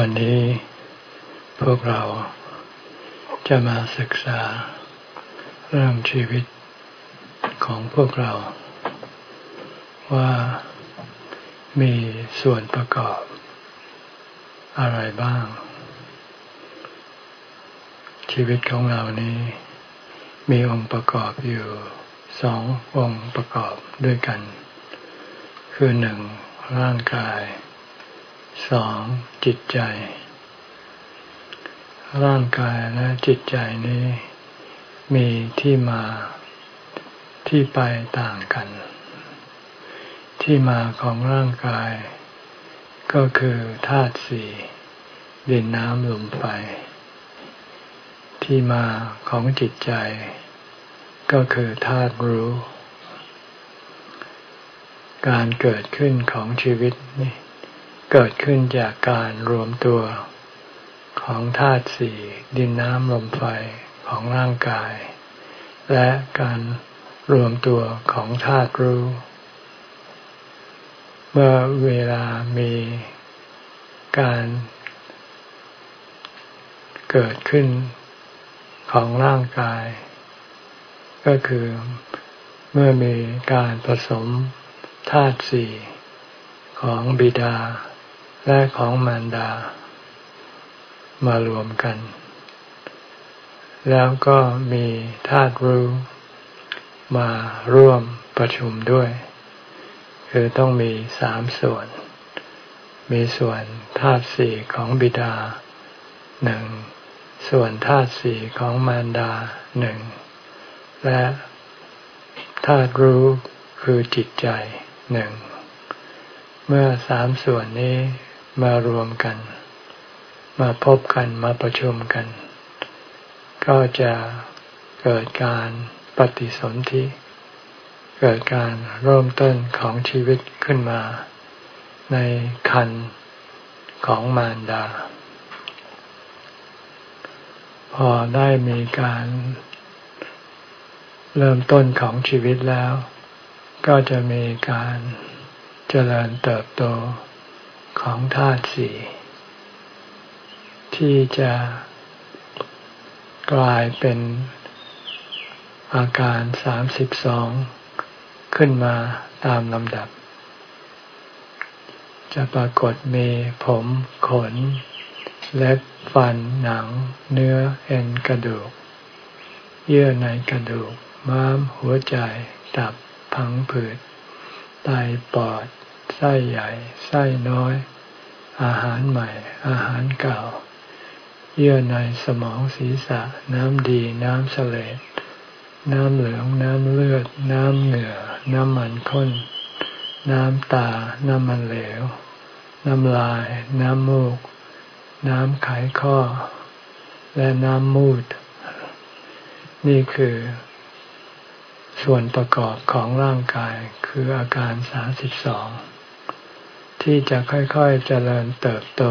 วันนี้พวกเราจะมาศึกษาเรื่องชีวิตของพวกเรา ว่ามีส่วนประกอบอะไรบ้าง ชีวิตของเรานี้ มีองค์ประกอบอยู่สององค์ประกอบด้วยกัน คือหนึ่งร่างกาย สองจิตใจ ร่างกายและจิตใจนี้ มีที่มาที่ไปต่างกัน ที่มาของร่างกาย ก็คือธาตุสี่ดินน้ำลมไฟที่มาของจิตใจ ก็คือธาตุรู้ การเกิดขึ้นของชีวิตนี่ เกิดขึ้นจากการรวมตัวของธาตุสี่ดินน้ำลมไฟของร่างกาย และการรวมตัวของธาตุรู้ เมื่อเวลามีการเกิดขึ้นของร่างกาย ก็คือเมื่อมีการผสมธาตุสี่ของบิดา และของมารดามารวมกัน แล้วก็มีธาตุรู้มาร่วมประชุมด้วย คือต้องมีสามส่วน มีส่วนธาตุสี่ของบิดาหนึ่งส่วนธาตุสี่ของมารดาหนึ่งและธาตุรู้คือจิตใจหนึ่งเมื่อสามส่วนนี้ มารวมกัน มาพบกันมาประชุมกัน ก็จะเกิดการปฏิสนธิเกิดการเริ่มต้นของชีวิตขึ้นมา ในคันของมารดา พอได้มีการ เริ่มต้นของชีวิตแล้ว ก็จะมีการเจริญเติบโต ของธาตุสี่ที่จะกลายเป็นอาการสามสิบสองขึ้นมาตามลำดับ จะปรากฏมีผมขน เล็บฟันหนัง เนื้อเอ็นกระดูก เยื่อในกระดูก ม้ามหัวใจ ตับ พังผืด ไตปอด ไส้ใหญ่ไส้น้อย อาหารใหม่ อาหารเก่า เยื่อในสมองศีรษะ น้ำดีน้ำเสลดน้ำเหลือง น้ำเลือด น้ำเหงื่อ น้ำมันข้น น้ำตา น้ำมันเหลว น้ำลาย น้ำมูก น้ำไขข้อ และน้ำมูด นี่คือส่วนประกอบของร่างกายคืออาการสาสิบสอง ที่จะค่อยๆเจริญเติบโต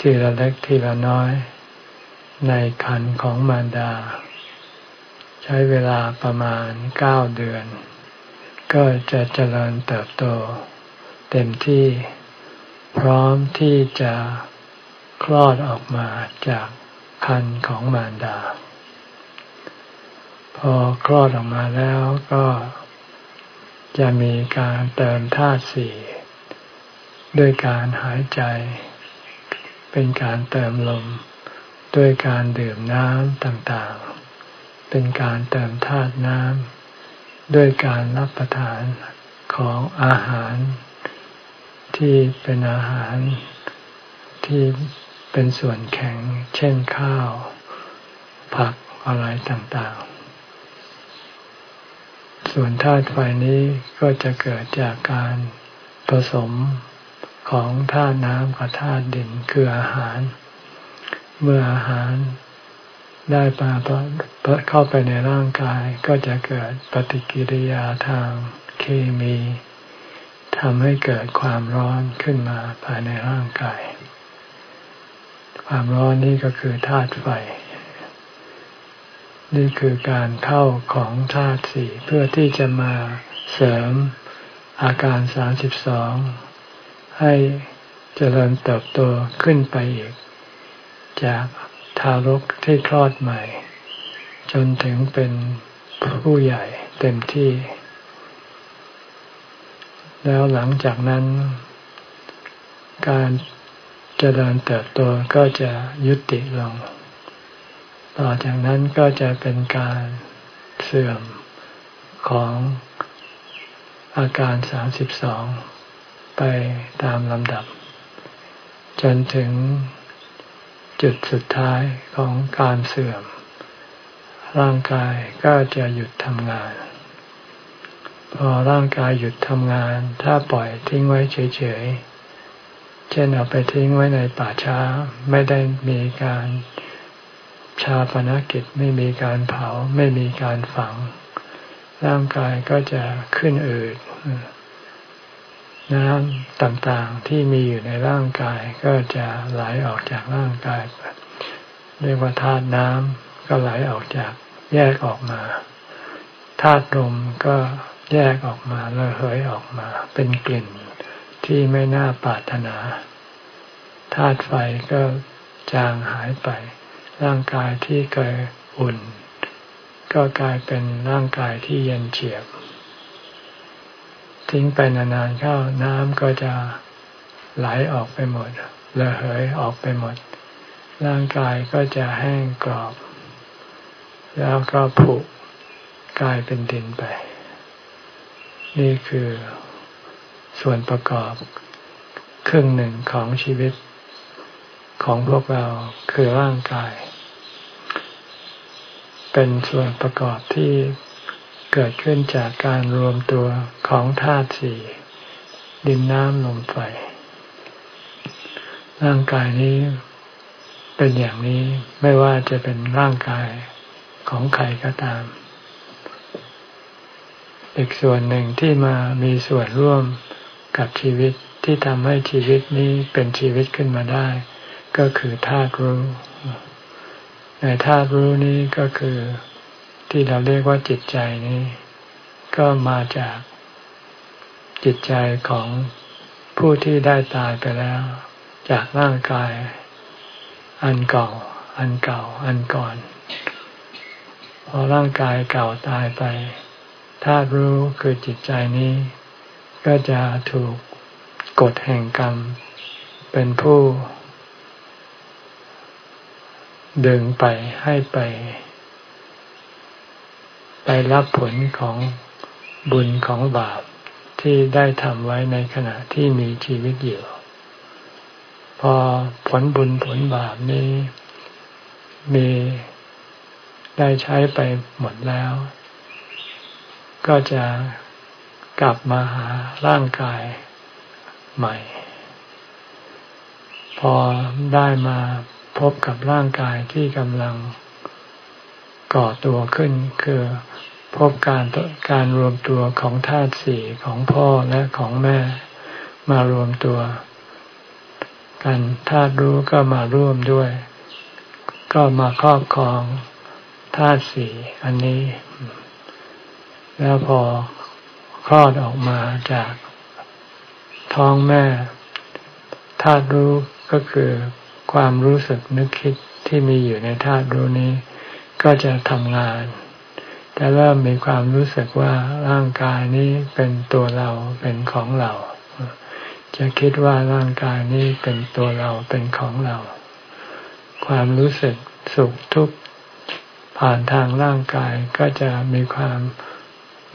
ทีละเล็กทีละน้อย ในคันของมารดา ใช้เวลาประมาณเก้าเดือน ก็จะเจริญเติบโต เต็มที่พร้อมที่จะคลอดออกมาจากคันของมารดา พอคลอดออกมาแล้วก็จะมีการเติมธาตุสี่ ด้วยการหายใจ เป็นการเติมลม ด้วยการดื่มน้ำต่างๆ เป็นการเติมธาตุน้ำด้วยการรับประทานของอาหาร ที่เป็นอาหารที่เป็นส่วนแข็ง เช่นข้าว ผักอะไรต่างๆส่วนธาตุไฟนี้ก็จะเกิดจากการผสม ของธาตุน้ำกับธาตุดินคืออาหาร เมื่ออาหารได้ปาเข้าไปในร่างกายก็จะเกิดปฏิกิริยาทางเคมีทำให้เกิดความร้อนขึ้นมาภายในร่างกาย ความร้อนนี่ก็คือธาตุไฟ นี่คือการเข้าของธาตุสี่เพื่อที่จะมาเสริมอาการสามสิบสอง ให้เจริญเติบโตขึ้นไปอีก จากทารกที่คลอดใหม่ จนถึงเป็นผู้ใหญ่เต็มที่ แล้วหลังจากนั้น การเจริญเติบโตก็จะยุติลง ต่อจากนั้นก็จะเป็นการเสื่อมของอาการสามสิบสอง ไปตามลำดับ จนถึงจุดสุดท้ายของการเสื่อม ร่างกายก็จะหยุดทำงาน พอร่างกายหยุดทำงาน ถ้าปล่อยทิ้งไว้เฉยๆ เช่นเอาไปทิ้งไว้ในป่าช้าไม่ได้มีการชาปนกิจไม่มีการเผาไม่มีการฝัง ร่างกายก็จะขึ้นอืด น้ำต่างๆที่มีอยู่ในร่างกายก็จะไหลออกจากร่างกายเรียกว่าธาตุน้ำก็ไหลออกจากแยกออกมาธาตุลมก็แยกออกมาแล้วเหยออกมา เป็นกลิ่นที่ไม่น่าปรารถนาธาตุไฟก็จางหายไป ร่างกายที่เคยอุ่น ก็กลายเป็นร่างกายที่เย็นเฉียบ ทิ้งไปนานๆเข้าน้ำก็จะไหลออกไปหมดระเหยออกไปหมด ร่างกายก็จะแห้งกรอบ แล้วก็ผุกลายเป็นดินไป นี่คือส่วนประกอบครึ่งหนึ่งของชีวิตของพวกเราคือร่างกาย เป็นส่วนประกอบที่ เกิดขึ้นจากการรวมตัวของธาตุสี่ดินน้ำลมไฟ ร่างกายนี้เป็นอย่างนี้ไม่ว่าจะเป็นร่างกายของใครก็ตาม อีกส่วนหนึ่งที่มามีส่วนร่วมกับชีวิตที่ทำให้ชีวิตนี้เป็นชีวิตขึ้นมาได้ ก็คือธาตุรู้ ในธาตุรู้นี้ก็คือ ที่เราเรียกว่าจิตใจนี้ ก็มาจากจิตใจของผู้ที่ได้ตายไปแล้ว จากร่างกาย อันเก่า อันเก่า อันก่อน พอร่างกายเก่าตายไปธาตุรู้คือจิตใจนี้ ก็จะถูกกฎแห่งกรรม เป็นผู้ ดึงไปให้ไป ไปรับผลของบุญของบาปที่ได้ทำไว้ในขณะที่มีชีวิตอยู่ พอผลบุญผลบาปนี้มีได้ใช้ไปหมดแล้ว ก็จะกลับมาหาร่างกายใหม่ พอได้มาพบกับร่างกายที่กำลังก่อตัวขึ้นคือ พบการการรวมตัวของธาตุสี่ของพ่อและของแม่มารวมตัวกันธาตุรู้ก็มาร่วมด้วย ก็มาครอบครองธาตุสี่อันนี้ แล้วพอคลอดออกมาจากท้องแม่ธาตุรู้ก็คือความรู้สึกนึกคิดที่มีอยู่ในธาตุรู้นี้ ก็จะทำงาน จะเริ่มมีความรู้สึกว่าร่างกายนี้เป็นตัวเราเป็นของเรา จะคิดว่าร่างกายนี้เป็นตัวเราเป็นของเรา ความรู้สึกสุขทุกข์ผ่านทางร่างกายก็จะมีความ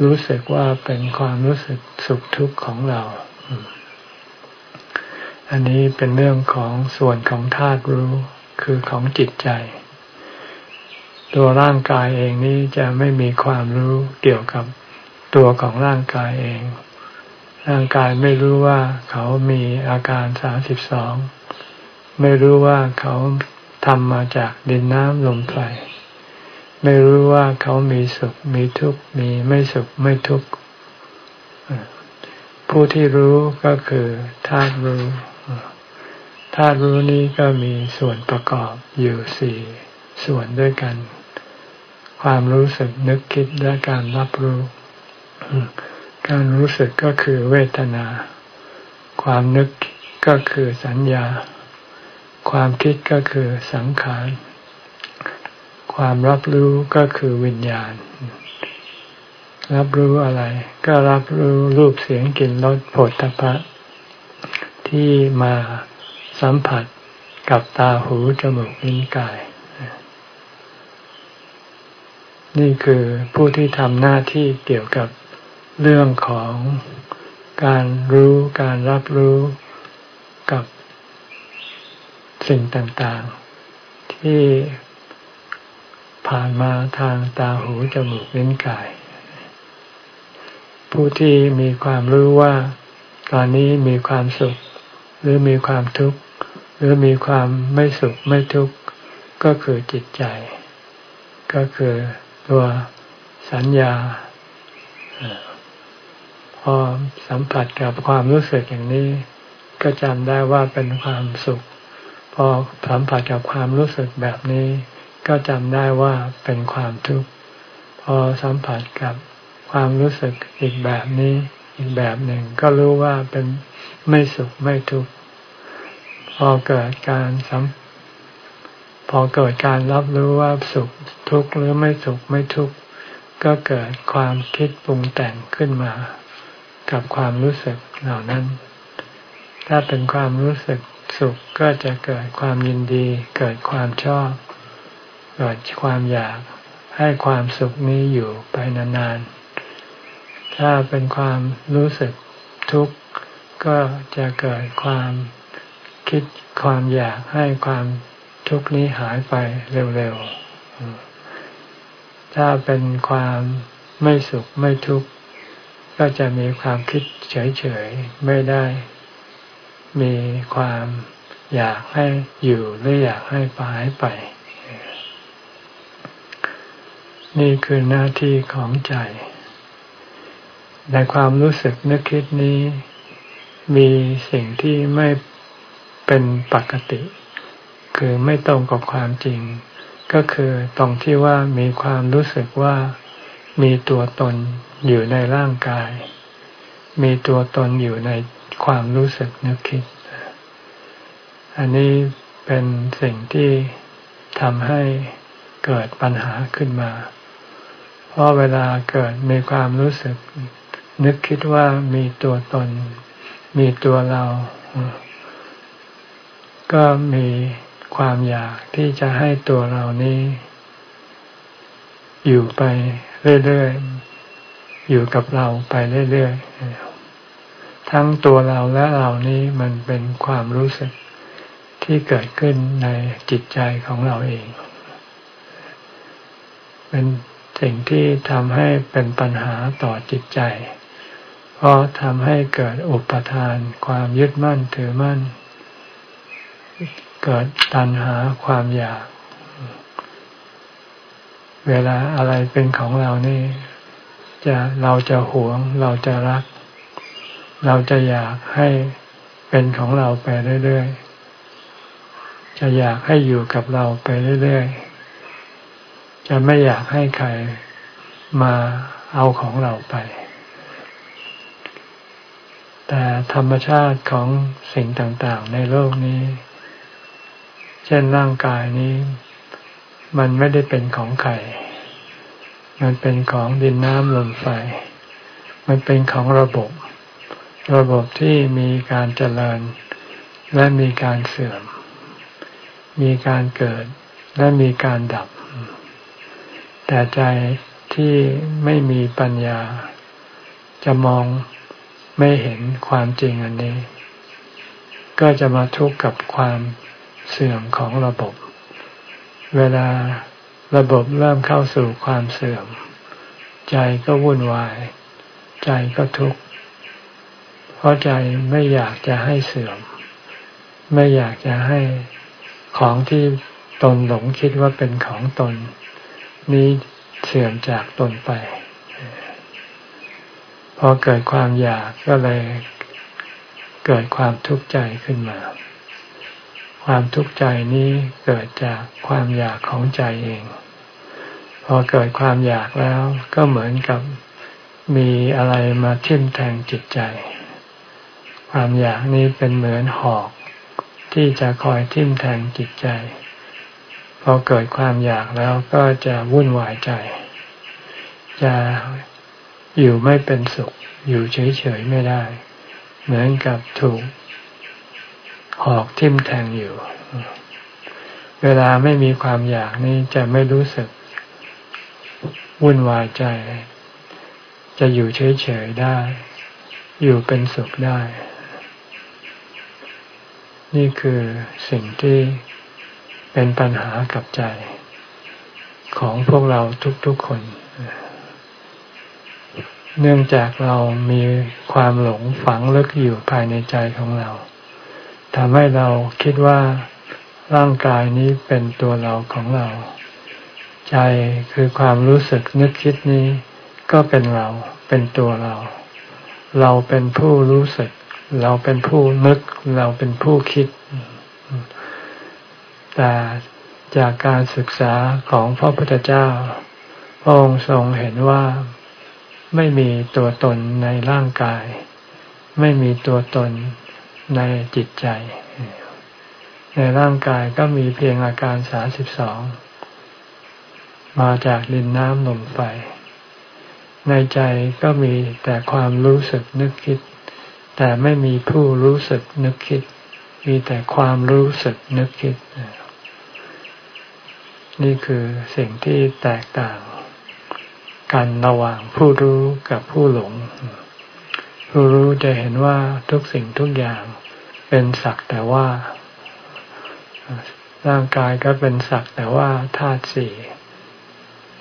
รู้สึกว่าเป็นความรู้สึกสุขทุกข์ของเรา อันนี้เป็นเรื่องของส่วนของธาตุรู้คือของจิตใจ ตัวร่างกายเองนี้จะไม่มีความรู้เกี่ยวกับตัวของร่างกายเอง ร่างกายไม่รู้ว่าเขามีอาการสามสิบสอง ไม่รู้ว่าเขาทำมาจากดินน้ำลมไฟ ไม่รู้ว่าเขามีสุขมีทุกข์มีไม่สุขไม่ทุกข์ ผู้ที่รู้ก็คือธาตุรู้ธาตุรู้นี้ก็มีส่วนประกอบอยู่สี่ส่วนด้วยกัน ความรู้สึกนึกคิดและการรับรู้ การรู้สึกก็คือเวทนา ความนึกก็คือสัญญา ความคิดก็คือสังขาร ความรับรู้ก็คือวิญญาณ รับรู้อะไร ก็รับรู้รูปเสียงกลิ่นรสผลตภะที่มาสัมผัสกับตาหูจมูกลิ้นกาย นี่คือผู้ที่ทำหน้าที่เกี่ยวกับเรื่องของการรู้การรับรู้กับสิ่งต่างๆ ที่ผ่านมาทางตาหูจมูกลิ้นกาย ผู้ที่มีความรู้ว่า ตอนนี้มีความสุข หรือมีความทุกข์ หรือมีความไม่สุขไม่ทุกข์ ก็คือจิตใจ ก็คือ ตัวสัญญาพอสัมผัสกับความรู้สึกอย่างนี้ ก็จำได้ว่าเป็นความสุข พอสัมผัสกับความรู้สึกแบบนี้ ก็จำได้ว่าเป็นความทุกข์พอสัมผัสกับความรู้สึกอีกแบบนี้อีกแบบหนึ่ง ก็รู้ว่าเป็นไม่สุขไม่ทุกข์พอเกิดการสัมพอเกิดการรับรู้ว่าสุข ทุกข์หรือไม่สุขไม่ทุกข์ก็เกิดความคิดปรุงแต่งขึ้นมา กับความรู้สึกเหล่านั้น ถ้าเป็นความรู้สึกสุขก็จะเกิดความยินดี เกิดความชอบ เกิดความอยากให้ความสุขนี้อยู่ไปนานๆ ถ้าเป็นความรู้สึกทุกข์ก็จะเกิดความคิดความอยากให้ความทุกข์นี้หายไปเร็วๆ ถ้าเป็นความไม่สุขไม่ทุกข์ก็จะมีความคิดเฉยๆไม่ได้ มีความอยากให้อยู่หรืออยากให้หายไป นี่คือหน้าที่ของใจ ในความรู้สึกนึกคิดนี้ มีสิ่งที่ไม่เป็นปกติ คือไม่ตรงกับความจริง ก็คือตรงที่ว่ามีความรู้สึกว่ามีตัวตนอยู่ในร่างกาย มีตัวตนอยู่ในความรู้สึกนึกคิด อันนี้เป็นสิ่งที่ทำให้เกิดปัญหาขึ้นมา เพราะเวลาเกิดมีความรู้สึก นึกคิดว่ามีตัวตน มีตัวเรา ก็มี ความอยากที่จะให้ตัวเรานี้ อยู่ไปเรื่อยๆ อยู่กับเราไปเรื่อยๆ ทั้งตัวเราและเรานี้มันเป็นความรู้สึกที่เกิดขึ้นในจิตใจของเราเอง เป็นสิ่งที่ทำให้เป็นปัญหาต่อจิตใจ เพราะทำให้เกิดอุปทาน ความยึดมั่นถือมั่น เกิดตัณหาความอยาก เวลาอะไรเป็นของเรานี่ จะเราจะหวง เราจะรัก เราจะอยากให้เป็นของเราไปเรื่อยๆ จะอยากให้อยู่กับเราไปเรื่อยๆ จะไม่อยากให้ใครมาเอาของเราไป แต่ธรรมชาติของสิ่งต่างๆ ในโลกนี้ เช่นร่างกายนี้ มันไม่ได้เป็นของใคร มันเป็นของดินน้ำลมไฟ มันเป็นของระบบ ระบบที่มีการเจริญ และมีการเสื่อม มีการเกิดและมีการดับ แต่ใจที่ไม่มีปัญญา จะมองไม่เห็นความจริงอันนี้ ก็จะมาทุกข์กับความ เสื่อมของระบบ เวลาระบบเริ่มเข้าสู่ความเสื่อม ใจก็วุ่นวาย ใจก็ทุกข์เพราะใจไม่อยากจะให้เสื่อม ไม่อยากจะให้ของที่ตนหลงคิดว่าเป็นของตน นี้เสื่อมจากตนไป พอเกิดความอยากก็เลยเกิดความทุกข์ใจขึ้นมา ความทุกข์ใจนี้เกิดจากความอยากของใจเอง พอเกิดความอยากแล้วก็เหมือนกับมีอะไรมาทิ่มแทงจิตใจ ความอยากนี้เป็นเหมือนหอก ที่จะคอยทิ่มแทงจิตใจ พอเกิดความอยากแล้วก็จะวุ่นวายใจ จะอยู่ไม่เป็นสุข อยู่เฉยๆไม่ได้ เหมือนกับถูก หอกทิ่มแทงอยู่ เวลาไม่มีความอยากนี้จะไม่รู้สึก วุ่นวายใจ จะอยู่เฉยๆได้ อยู่เป็นสุขได้ นี่คือสิ่งที่เป็นปัญหากับใจ ของพวกเราทุกๆคน เนื่องจากเรามีความหลงฝังลึกอยู่ภายในใจของเรา ทำให้เราคิดว่าร่างกายนี้เป็นตัวเราของเรา ใจคือความรู้สึกนึกคิดนี้ ก็เป็นเราเป็นตัวเรา เราเป็นผู้รู้สึก เราเป็นผู้นึก เราเป็นผู้คิด แต่จากการศึกษาของพระพุทธเจ้าพระองค์ทรงเห็นว่าไม่มีตัวตนในร่างกาย ไม่มีตัวตน ในจิตใจ ในร่างกายก็มีเพียงอาการสาสิบสองมาจากดินน้ำลมไฟ ในใจก็มีแต่ความรู้สึกนึกคิด แต่ไม่มีผู้รู้สึกนึกคิด มีแต่ความรู้สึกนึกคิด นี่คือสิ่งที่แตกต่าง กันระหว่างผู้รู้กับผู้หลง ผู้รู้จะเห็นว่าทุกสิ่งทุกอย่างเป็นสักแต่ว่า ร่างกายก็เป็นสักแต่ว่าธาตุสี่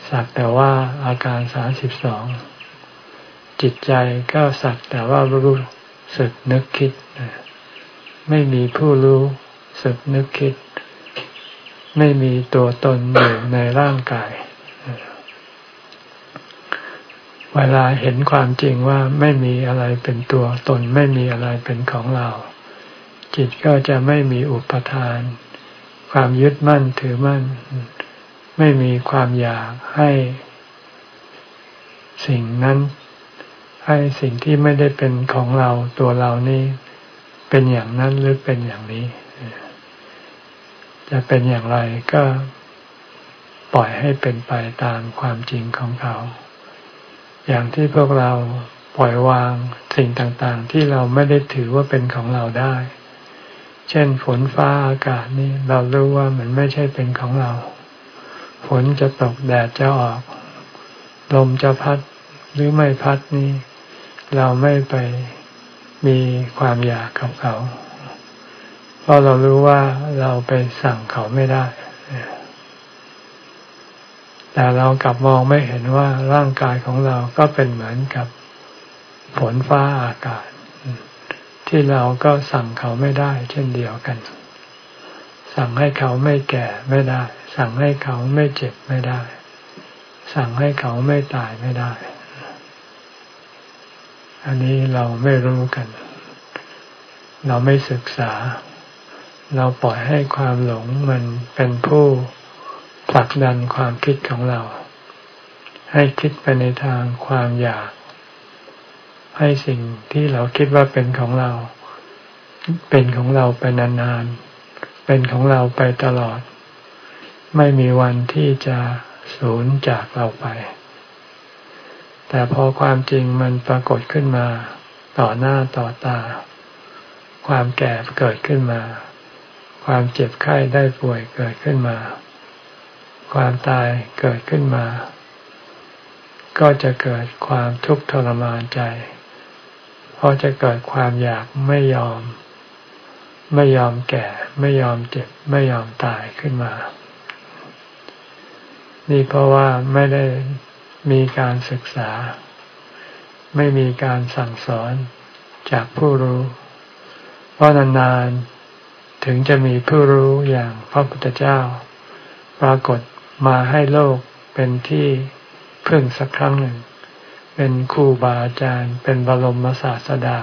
สักแต่ว่าอาการสามสิบสองจิตใจก็สักแต่ว่ารู้สึกนึกคิด ไม่มีผู้รู้สึกนึกคิด ไม่มีตัวตนอยู่ในร่างกาย เวลาเห็นความจริงว่าไม่มีอะไรเป็นตัวตนไม่มีอะไรเป็นของเรา จิตก็จะไม่มีอุปทาน ความยึดมั่นถือมั่น ไม่มีความอยากให้ สิ่งนั้น ให้สิ่งที่ไม่ได้เป็นของเราตัวเรานี่เป็นอย่างนั้นหรือเป็นอย่างนี้ จะเป็นอย่างไรก็ปล่อยให้เป็นไปตามความจริงของเขา อย่างที่พวกเราปล่อยวางสิ่งต่างๆ ที่เราไม่ได้ถือว่าเป็นของเราได้ เช่นฝนฟ้าอากาศนี่เรารู้ว่ามันไม่ใช่เป็นของเรา ฝนจะตกแดดจะออก ลมจะพัดหรือไม่พัดนี่เราไม่ไปมีความอยากกับเขา เพราะเรารู้ว่าเราไปสั่งเขาไม่ได้ แต่เรากลับมองไม่เห็นว่าร่างกายของเราก็เป็นเหมือนกับฝนฟ้าอากาศ ที่เราก็สั่งเขาไม่ได้ เช่นเดียวกัน สั่งให้เขาไม่แก่ไม่ได้ สั่งให้เขาไม่เจ็บไม่ได้ สั่งให้เขาไม่ตายไม่ได้ อันนี้เราไม่รู้กัน เราไม่ศึกษา เราปล่อยให้ความหลงมันเป็นผู้ ผลักดันความคิดของเรา ให้คิดไปในทางความอยาก ให้สิ่งที่เราคิดว่าเป็นของเรา เป็นของเราไปนานๆ เป็นของเราไปตลอด ไม่มีวันที่จะสูญจากเราไป แต่พอความจริงมันปรากฏขึ้นมา ต่อหน้าต่อตา ความแก่เกิดขึ้นมา ความเจ็บไข้ได้ป่วยเกิดขึ้นมา ความตายเกิดขึ้นมา ก็จะเกิดความทุกข์ทรมานใจ เพราะจะเกิดความอยากไม่ยอม ไม่ยอมแก่ ไม่ยอมเจ็บ ไม่ยอมตายขึ้นมา นี่เพราะว่าไม่ได้มีการศึกษา ไม่มีการสั่งสอนจากผู้รู้ เพราะนานๆถึงจะมีผู้รู้อย่างพระพุทธเจ้า ปรากฏ มาให้โลกเป็นที่พึ่งสักครั้งหนึ่ง เป็นครูบาอาจารย์ เป็นบรมศาสดา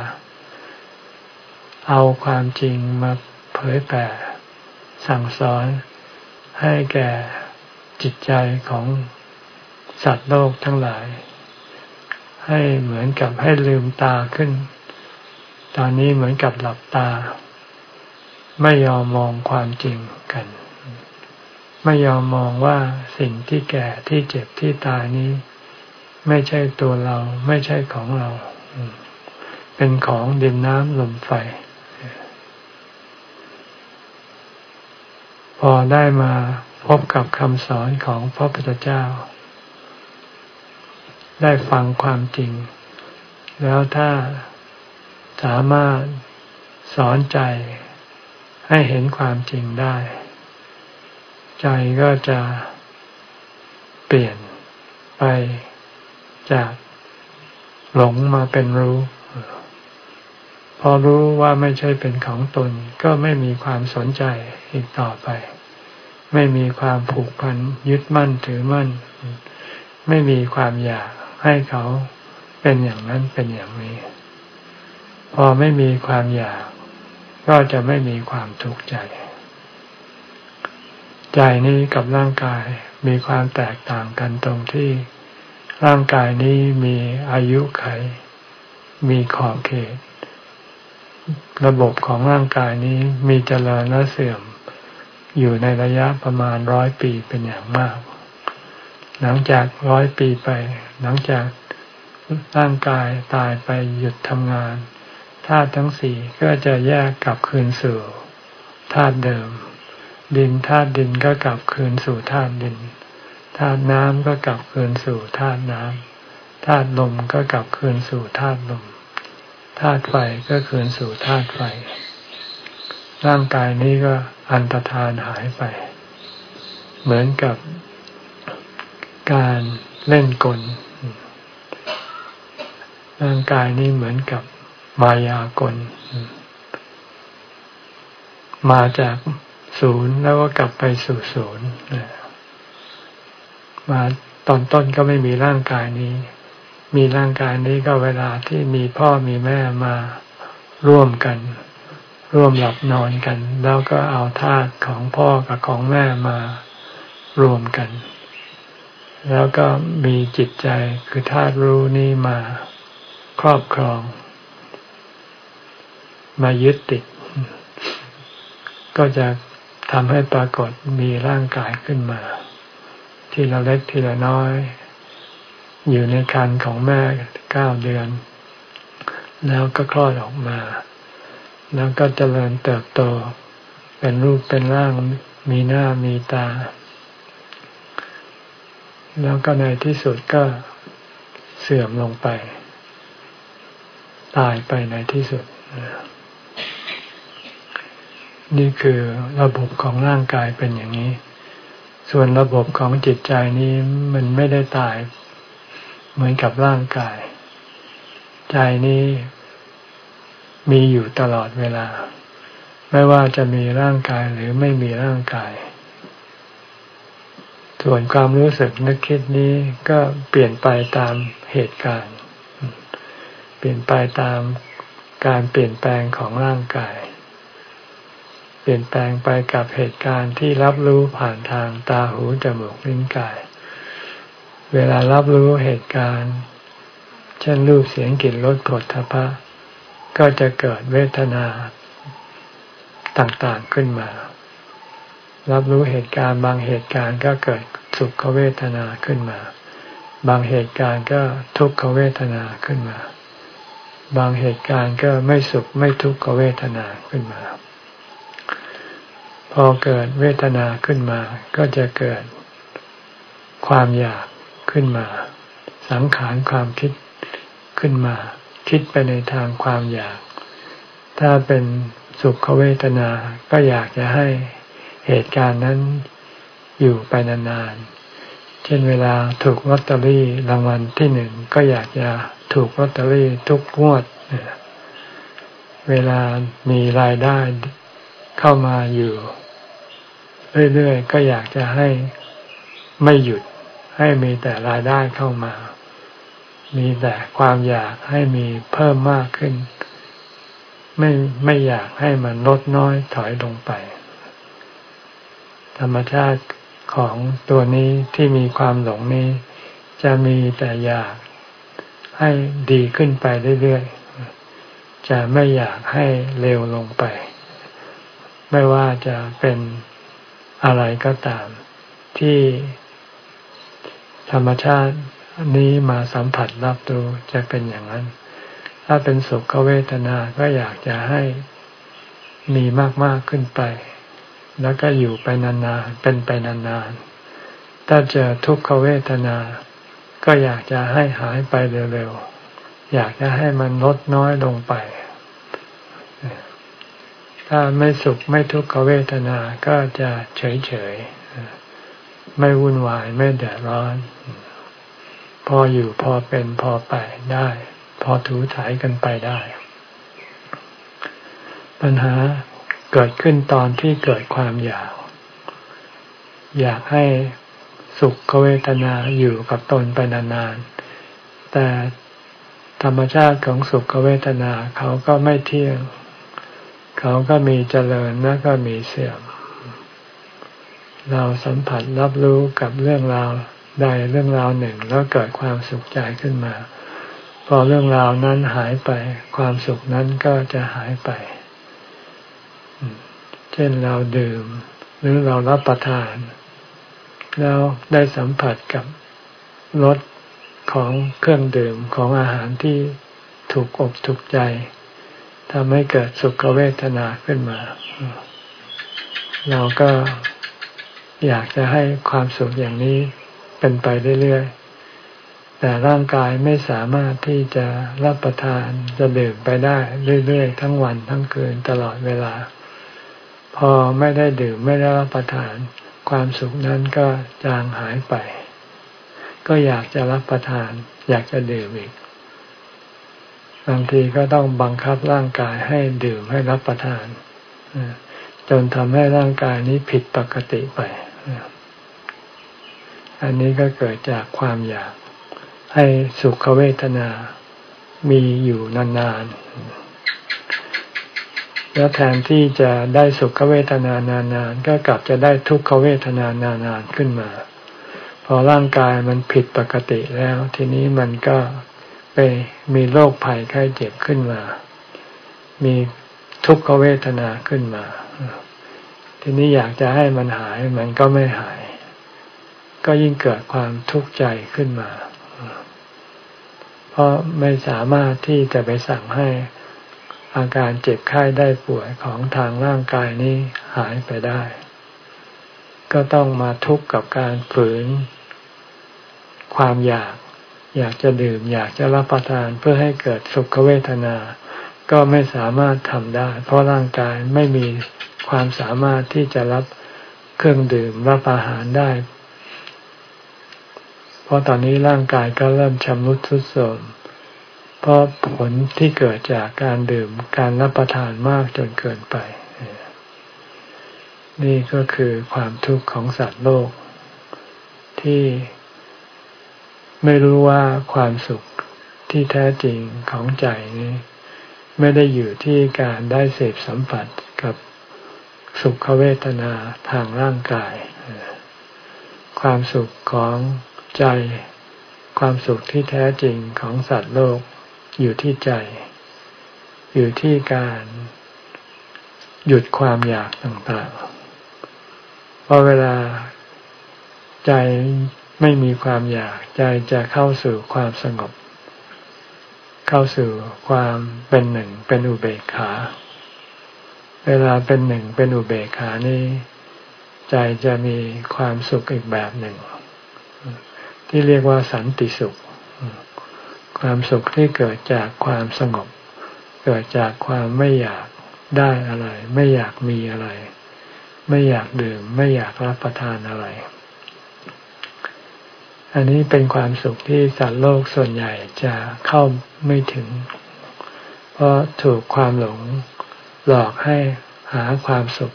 เอาความจริงมาเผยแผ่ สั่งสอนให้แก่จิตใจของสัตว์โลกทั้งหลาย ให้เหมือนกับให้ลืมตาขึ้น ตอนนี้เหมือนกับหลับตา ไม่ยอมมองความจริงกัน ไม่ยอมมองว่าสิ่งที่แก่ที่เจ็บที่ตายนี้ ไม่ใช่ตัวเราไม่ใช่ของเรา เป็นของดินน้ำลมไฟ พอได้มาพบกับคำสอนของพระพุทธเจ้า ได้ฟังความจริง แล้วถ้าสามารถสอนใจให้เห็นความจริงได้ ใจก็จะเปลี่ยนไปจากหลงมาเป็นรู้ พอรู้ว่าไม่ใช่เป็นของตน ก็ไม่มีความสนใจอีกต่อไป ไม่มีความผูกพันยึดมั่นถือมั่น ไม่มีความอยากให้เขาเป็นอย่างนั้นเป็นอย่างนี้ พอไม่มีความอยาก ก็จะไม่มีความทุกข์ใจ ใจนี้กับร่างกายมีความแตกต่างกันตรงที่ ร่างกายนี้มีอายุไข มีขอบเขต ระบบของร่างกายนี้มีเจริญและเสื่อม อยู่ในระยะประมาณร้อยปีเป็นอย่างมาก หลังจากร้อยปีไป หลังจากร่างกายตายไปหยุดทำงานธาตุทั้งสี่ก็จะแยกกลับคืนสู่ธาตุเดิม ดินธาตุดินก็กลับคืนสู่ธาตุดินธาตุน้ำก็กลับคืนสู่ธาตุน้ำธาตุลมก็กลับคืนสู่ธาตุลมธาตุไฟก็คืนสู่ธาตุไฟ ร่างกายนี้ก็อันตรธานหายไป เหมือนกับการเล่นกล ร่างกายนี้เหมือนกับมายากล มาจาก ศูนย์แล้วก็กลับไปสู่ศูนย์มาตอนต้นก็ไม่มีร่างกายนี้ มีร่างกายนี้ก็เวลาที่มีพ่อมีแม่มาร่วมกัน ร่วมหลับนอนกัน แล้วก็เอาธาตุของพ่อกับของแม่มารวมกัน แล้วก็มีจิตใจคือธาตุรู้นี้มาครอบครอง มายึดติด ก็จะ ทำให้ปรากฏมีร่างกายขึ้นมา ทีละเล็กทีละน้อย อยู่ในคันของแม่เก้าเดือน แล้วก็คลอดออกมา แล้วก็เจริญเติบโต เป็นรูปเป็นร่างมีหน้ามีตา แล้วก็ในที่สุดก็เสื่อมลงไป ตายไปในที่สุด นี่คือระบบของร่างกายเป็นอย่างนี้ ส่วนระบบของจิตใจนี้มันไม่ได้ตาย เหมือนกับร่างกาย ใจนี้มีอยู่ตลอดเวลา ไม่ว่าจะมีร่างกายหรือไม่มีร่างกาย ส่วนความรู้สึกนึกคิดนี้ก็เปลี่ยนไปตามเหตุการณ์ เปลี่ยนไปตามการเปลี่ยนแปลงของร่างกาย เปลี่ยนแปลงไปกับเหตุการณ์ที่รับรู้ผ่านทางตาหูจมูกลิ้นกาย เวลารับรู้เหตุการณ์ เช่นรูปเสียงกลิ่นรสผลทพะ ก็จะเกิดเวทนาต่างๆขึ้นมา รับรู้เหตุการณ์บางเหตุการณ์ก็เกิดสุขเวทนาขึ้นมา บางเหตุการณ์ก็ทุกขเวทนาขึ้นมา บางเหตุการณ์ก็ไม่สุขไม่ทุกขเวทนาขึ้นมา อเกิดเวทนาขึ้นมา ก็จะเกิดความอยากขึ้นมา สังขารความคิดขึ้นมา คิดไปในทางความอยาก ถ้าเป็นสุขเวทนา ก็อยากจะให้เหตุการณ์นั้นอยู่ไปนานๆ เช่นเวลาถูกลอตเตอรี่รางวัลที่หนึ่งก็อยากจะถูกลอตเตอรี่ทุกงวด เวลามีรายได้เข้ามาอยู่ เรื่อยๆ ก็อยากจะให้ไม่หยุดให้มีแต่รายได้เข้ามา มีแต่ความอยากให้มีเพิ่มมากขึ้น ไม่ไม่อยากให้มันลดน้อยถอยลงไป ธรรมชาติของตัวนี้ที่มีความหลงนี้ จะมีแต่อยากให้ดีขึ้นไปเรื่อยๆ จะไม่อยากให้เร็วลงไป ไม่ว่าจะเป็น อะไรก็ตาม ที่ธรรมชาตินี้มาสัมผัสรับรู้จะเป็นอย่างนั้น ถ้าเป็นสุขเวทนาก็อยากจะให้มีมากๆขึ้นไป แล้วก็อยู่ไปนานๆ เป็นไปนานๆ ถ้าเจอทุกขเวทนา ก็อยากจะให้หายไปเร็วๆ อยากจะให้มันลดน้อยลงไป ถ้าไม่สุขไม่ทุกขเวทนาก็จะเฉยๆไม่วุ่นวายไม่เดือดร้อน พออยู่พอเป็นพอไปได้ พอถูถ่ายกันไปได้ ปัญหาเกิดขึ้นตอนที่เกิดความอยาก อยากให้สุขเวทนาอยู่กับตนไปนานๆแต่ธรรมชาติของสุขเวทนาเขาก็ไม่เที่ยง เขาก็มีเจริญและก็มีเสื่อม เราสัมผัสรับรู้กับเรื่องราวใดเรื่องราวหนึ่งแล้วเกิดความสุขใจขึ้นมา พอเรื่องราวนั้นหายไป ความสุขนั้นก็จะหายไป เช่นเราดื่ม หรือเรารับประทาน แล้วได้สัมผัสกับรสของเครื่องดื่มของอาหารที่ถูกอกถูกใจ ทำให้เกิดสุขเวทนาขึ้นมา เราก็อยากจะให้ความสุขอย่างนี้เป็นไปเรื่อยๆ แต่ร่างกายไม่สามารถที่จะรับประทานจะดื่มไปได้เรื่อยๆ ทั้งวันทั้งคืนตลอดเวลา พอไม่ได้ดื่มไม่ได้รับประทาน ความสุขนั้นก็จางหายไป ก็อยากจะรับประทาน อยากจะดื่มอีก บางทีก็ต้องบังคับร่างกายให้ดื่มให้รับประทานจนทำให้ร่างกายนี้ผิดปกติไป อันนี้ก็เกิดจากความอยาก ให้สุขเวทนา มีอยู่นานๆ แล้วแทนที่จะได้สุขเวทนานานๆ ก็กลับจะได้ทุกขเวทนานานๆขึ้นมา พอร่างกายมันผิดปกติแล้ว ทีนี้มันก็ ไปมีโรคภัยไข้เจ็บขึ้นมา มีทุกขเวทนาขึ้นมา ทีนี้อยากจะให้มันหายมันก็ไม่หาย ก็ยิ่งเกิดความทุกข์ใจขึ้นมา เพราะไม่สามารถที่จะไปสั่งให้อาการเจ็บไข้ได้ป่วยของทางร่างกายนี้หายไปได้ ก็ต้องมาทุกข์กับการฝืน ความอยาก อยากจะดื่ม อยากจะรับประทานเพื่อให้เกิดสุขเวทนา ก็ไม่สามารถทำได้ เพราะร่างกายไม่มีความสามารถที่จะรับเครื่องดื่มรับอาหารได้ เพราะตอนนี้ร่างกายก็เริ่มชำรุดทรุดโทรมเพราะผลที่เกิดจากการดื่มการรับประทานมากจนเกินไป นี่ก็คือความทุกข์ของสัตว์โลกที่ ไม่รู้ว่าความสุขที่แท้จริงของใจนี้ ไม่ได้อยู่ที่การได้เสพสัมผัสกับสุขเวทนาทางร่างกาย ความสุขของใจ ความสุขที่แท้จริงของสัตว์โลกอยู่ที่ใจ อยู่ที่การหยุดความอยากต่างๆ เพราะเวลาใจ ไม่มีความอยากใจจะเข้าสู่ความสงบ เข้าสู่ความเป็นหนึ่งเป็นอุเบกขา เวลาเป็นหนึ่งเป็นอุเบกขานี้ ใจจะมีความสุขอีกแบบหนึ่ง ที่เรียกว่าสันติสุข ความสุขที่เกิดจากความสงบ เกิดจากความไม่อยากได้อะไร ไม่อยากมีอะไร ไม่อยากดื่ม ไม่อยากรับประทานอะไร อันนี้เป็นความสุขที่สัตว์โลกส่วนใหญ่จะเข้าไม่ถึง เพราะถูกความหลงหลอกให้หาความสุข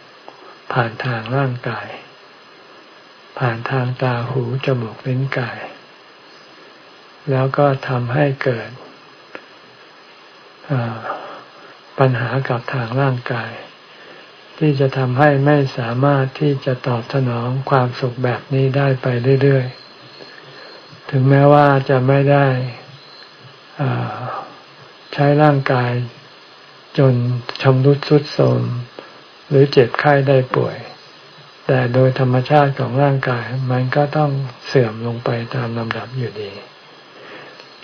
ผ่านทางร่างกาย ผ่านทางตาหูจมูกลิ้นกาย แล้วก็ทำให้เกิดปัญหากับทางร่างกาย ที่จะทำให้ไม่สามารถที่จะตอบสนองความสุขแบบนี้ได้ไปเรื่อยๆ ถึงแม้ว่าจะไม่ได้ใช้ร่างกาย จนชำรุดทรุดโทรมหรือเจ็บไข้ได้ป่วย แต่โดยธรรมชาติของร่างกาย มันก็ต้องเสื่อมลงไปตามลำดับอยู่ดี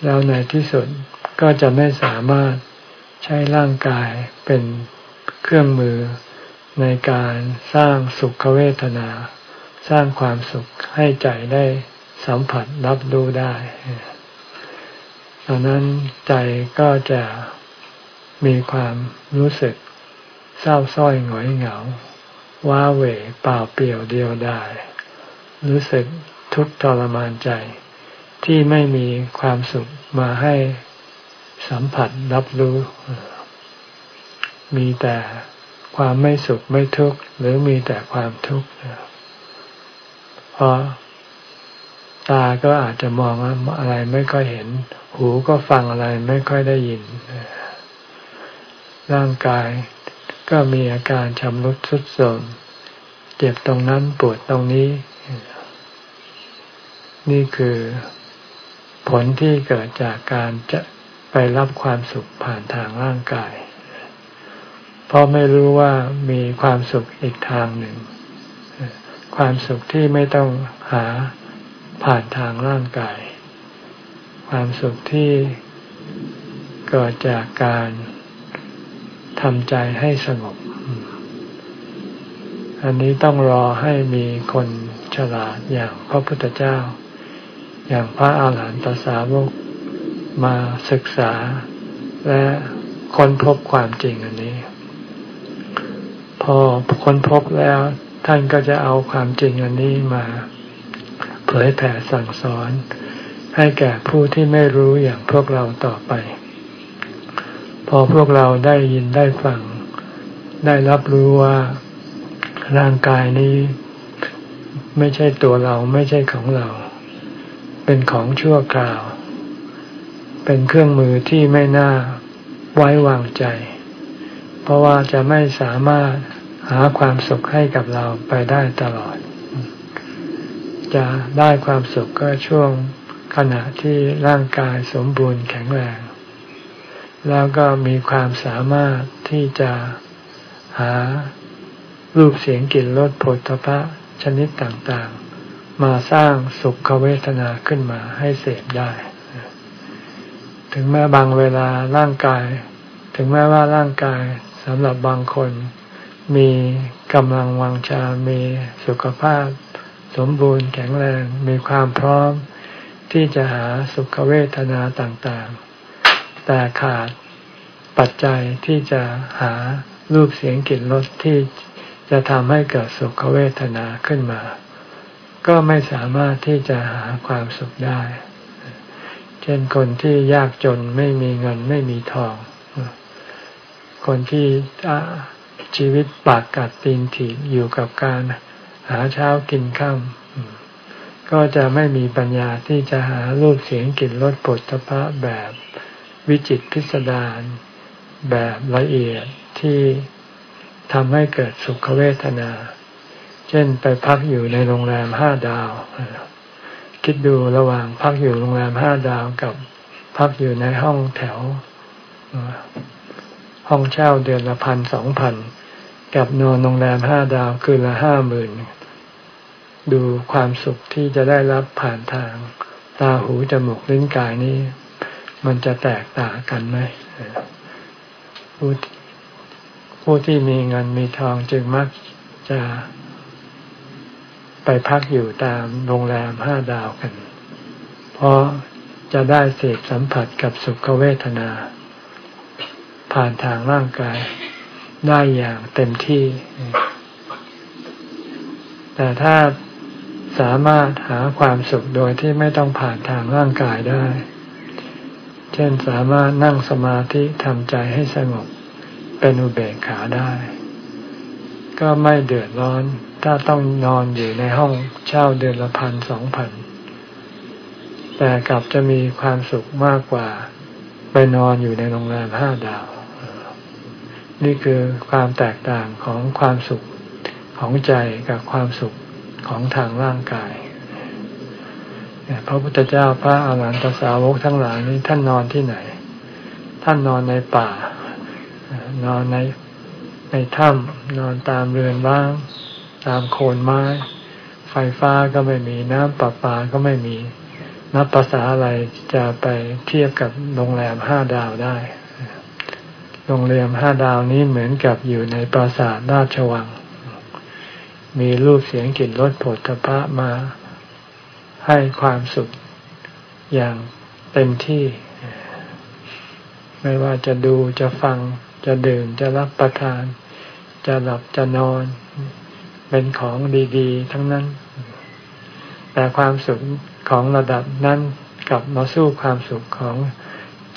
แล้วในที่สุดก็จะไม่สามารถใช้ร่างกายเป็นเครื่องมือในการสร้างสุขเวทนา สร้างความสุขให้ใจได้ สัมผัสรับรู้ได้ดังนั้นใจก็จะมีความรู้สึกเศร้าส้อยหงอยเหงา ว้าเหวเปล่าเปลี่ยวเดียวดาย รู้สึกทุกข์ทรมานใจ ที่ไม่มีความสุขมาให้สัมผัสรับรู้ มีแต่ความไม่สุขไม่ทุกข์หรือมีแต่ความทุกข์เพราะ ตาก็อาจจะมองอะไรไม่ค่อยเห็น หูก็ฟังอะไรไม่ค่อยได้ยิน ร่างกายก็มีอาการชำรุดทรุดโทรมเจ็บตรงนั้นปวดตรงนี้ นี่คือผลที่เกิดจากการจะไปรับความสุขผ่านทางร่างกาย เพราะไม่รู้ว่ามีความสุขอีกทางหนึ่ง ความสุขที่ไม่ต้องหา ผ่านทางร่างกาย ความสุขที่เกิดจากการทำใจให้สงบ อันนี้ต้องรอให้มีคนฉลาดอย่างพระพุทธเจ้า อย่างพระอาหารหันตสาวกมาศึกษาและค้นพบความจริงอันนี้ พอค้นพบแล้วท่านก็จะเอาความจริงอันนี้มา เผยแผ่สั่งสอน ให้แก่ผู้ที่ไม่รู้อย่างพวกเราต่อไป พอพวกเราได้ยินได้ฟัง ได้รับรู้ว่าร่างกายนี้ ไม่ใช่ตัวเราไม่ใช่ของเรา เป็นของชั่วคราว เป็นเครื่องมือที่ไม่น่าไว้วางใจ เพราะว่าจะไม่สามารถหาความสุขให้กับเราไปได้ตลอด จะได้ความสุขก็ช่วงขณะที่ร่างกายสมบูรณ์แข็งแรง แล้วก็มีความสามารถที่จะหารูปเสียงกลิ่นรสผลตภะชนิดต่างๆ มาสร้างสุขเวทนาขึ้นมาให้เสพได้ ถึงแม้บางเวลาร่างกาย ถึงแม้ว่าร่างกายสำหรับบางคน มีกำลังวังชา มีสุขภาพ สมบูรณ์แข็งแรงมีความพร้อมที่จะหาสุขเวทนาต่างๆ แต่ขาดปัจจัยที่จะหารูปเสียงกลิ่นรสที่จะทำให้เกิดสุขเวทนาขึ้นมา ก็ไม่สามารถที่จะหาความสุขได้ เช่นคนที่ยากจนไม่มีเงินไม่มีทอง คนที่ชีวิตปากกัดตีนถีบอยู่กับการ หาเช้ากินข้าก็จะไม่มีปัญญาที่จะหารูปเสียงกลิ่นรสปุถะพะแบบวิจิตพิสดารแบบละเอียดที่ทำให้เกิดสุขเวทนา เช่นไปพักอยู่ในโรงแรมห้าดาว คิดดูระหว่างพักอยู่โรงแรมห้าดาวกับพักอยู่ในห้องแถว ห้องเช่าเดือนละพันสองพัน กับนอนโรงแรมห้าดาวคืนละห้าหมื่นดูความสุขที่จะได้รับผ่านทาง ตาหูจมูกลิ้นกายนี้ มันจะแตกต่างกันไหมผู้ผู้ที่มีเงินมีทองจึงมักจะไปพักอยู่ตามโรงแรมห้าดาวกัน เพราะจะได้เสพสัมผัสกับสุขเวทนา ผ่านทางร่างกาย ได้อย่างเต็มที่ แต่ถ้าสามารถหาความสุขโดยที่ไม่ต้องผ่านทางร่างกายได้ เช่นสามารถนั่งสมาธิทำใจให้สงบเป็นอุเบกขาได้ ก็ไม่เดือดร้อน ถ้าต้องนอนอยู่ในห้องเช่าเดือนละพันสองพัน แต่กลับจะมีความสุขมากกว่า ไปนอนอยู่ในโรงแรมห้าดาว นี่คือความแตกต่างของความสุขของใจกับความสุขของทางร่างกายพระพุทธเจ้าพระอาหารหันตสาวกทั้งหลายนี้ท่านนอนที่ไหน ท่านนอนในป่า นอนในในถ้ำนอนตามเรือนบ้าง ตามโคนไม้ ไฟฟ้าก็ไม่มีน้ำประปาก็ไม่มี นับภาษาอะไรจะไปเทียบกับโรงแรมห้าดาวได้ โรงแรมห้าดาวนี้เหมือนกับอยู่ในปราสาทราชวัง มีรูปเสียงกลิ่นรสผลทพะมาให้ความสุขอย่างเต็มที่ ไม่ว่าจะดูจะฟังจะดื่มจะรับประทาน จะหลับจะนอน เป็นของดีๆ ทั้งนั้น แต่ความสุขของระดับนั้นกับมาสู้ความสุขของ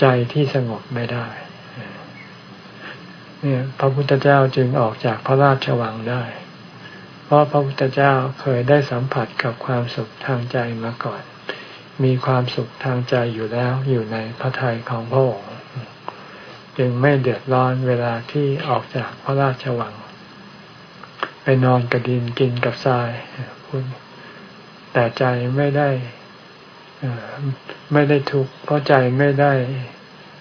ใจที่สงบไม่ได้ เนี่ยพระพุทธเจ้าจึงออกจากพระราชวังได้ เพราะพระพุทธเจ้าเคยได้สัมผัสกับความสุขทางใจมาก่อน มีความสุขทางใจอยู่แล้วอยู่ในพระทัยของพระองค์จึงไม่เดือดร้อนเวลาที่ออกจากพระราชวัง ไปนอนกระดินกินกับทรายแต่ใจไม่ได้ไม่ได้ทุกข์เพราะใจไม่ได้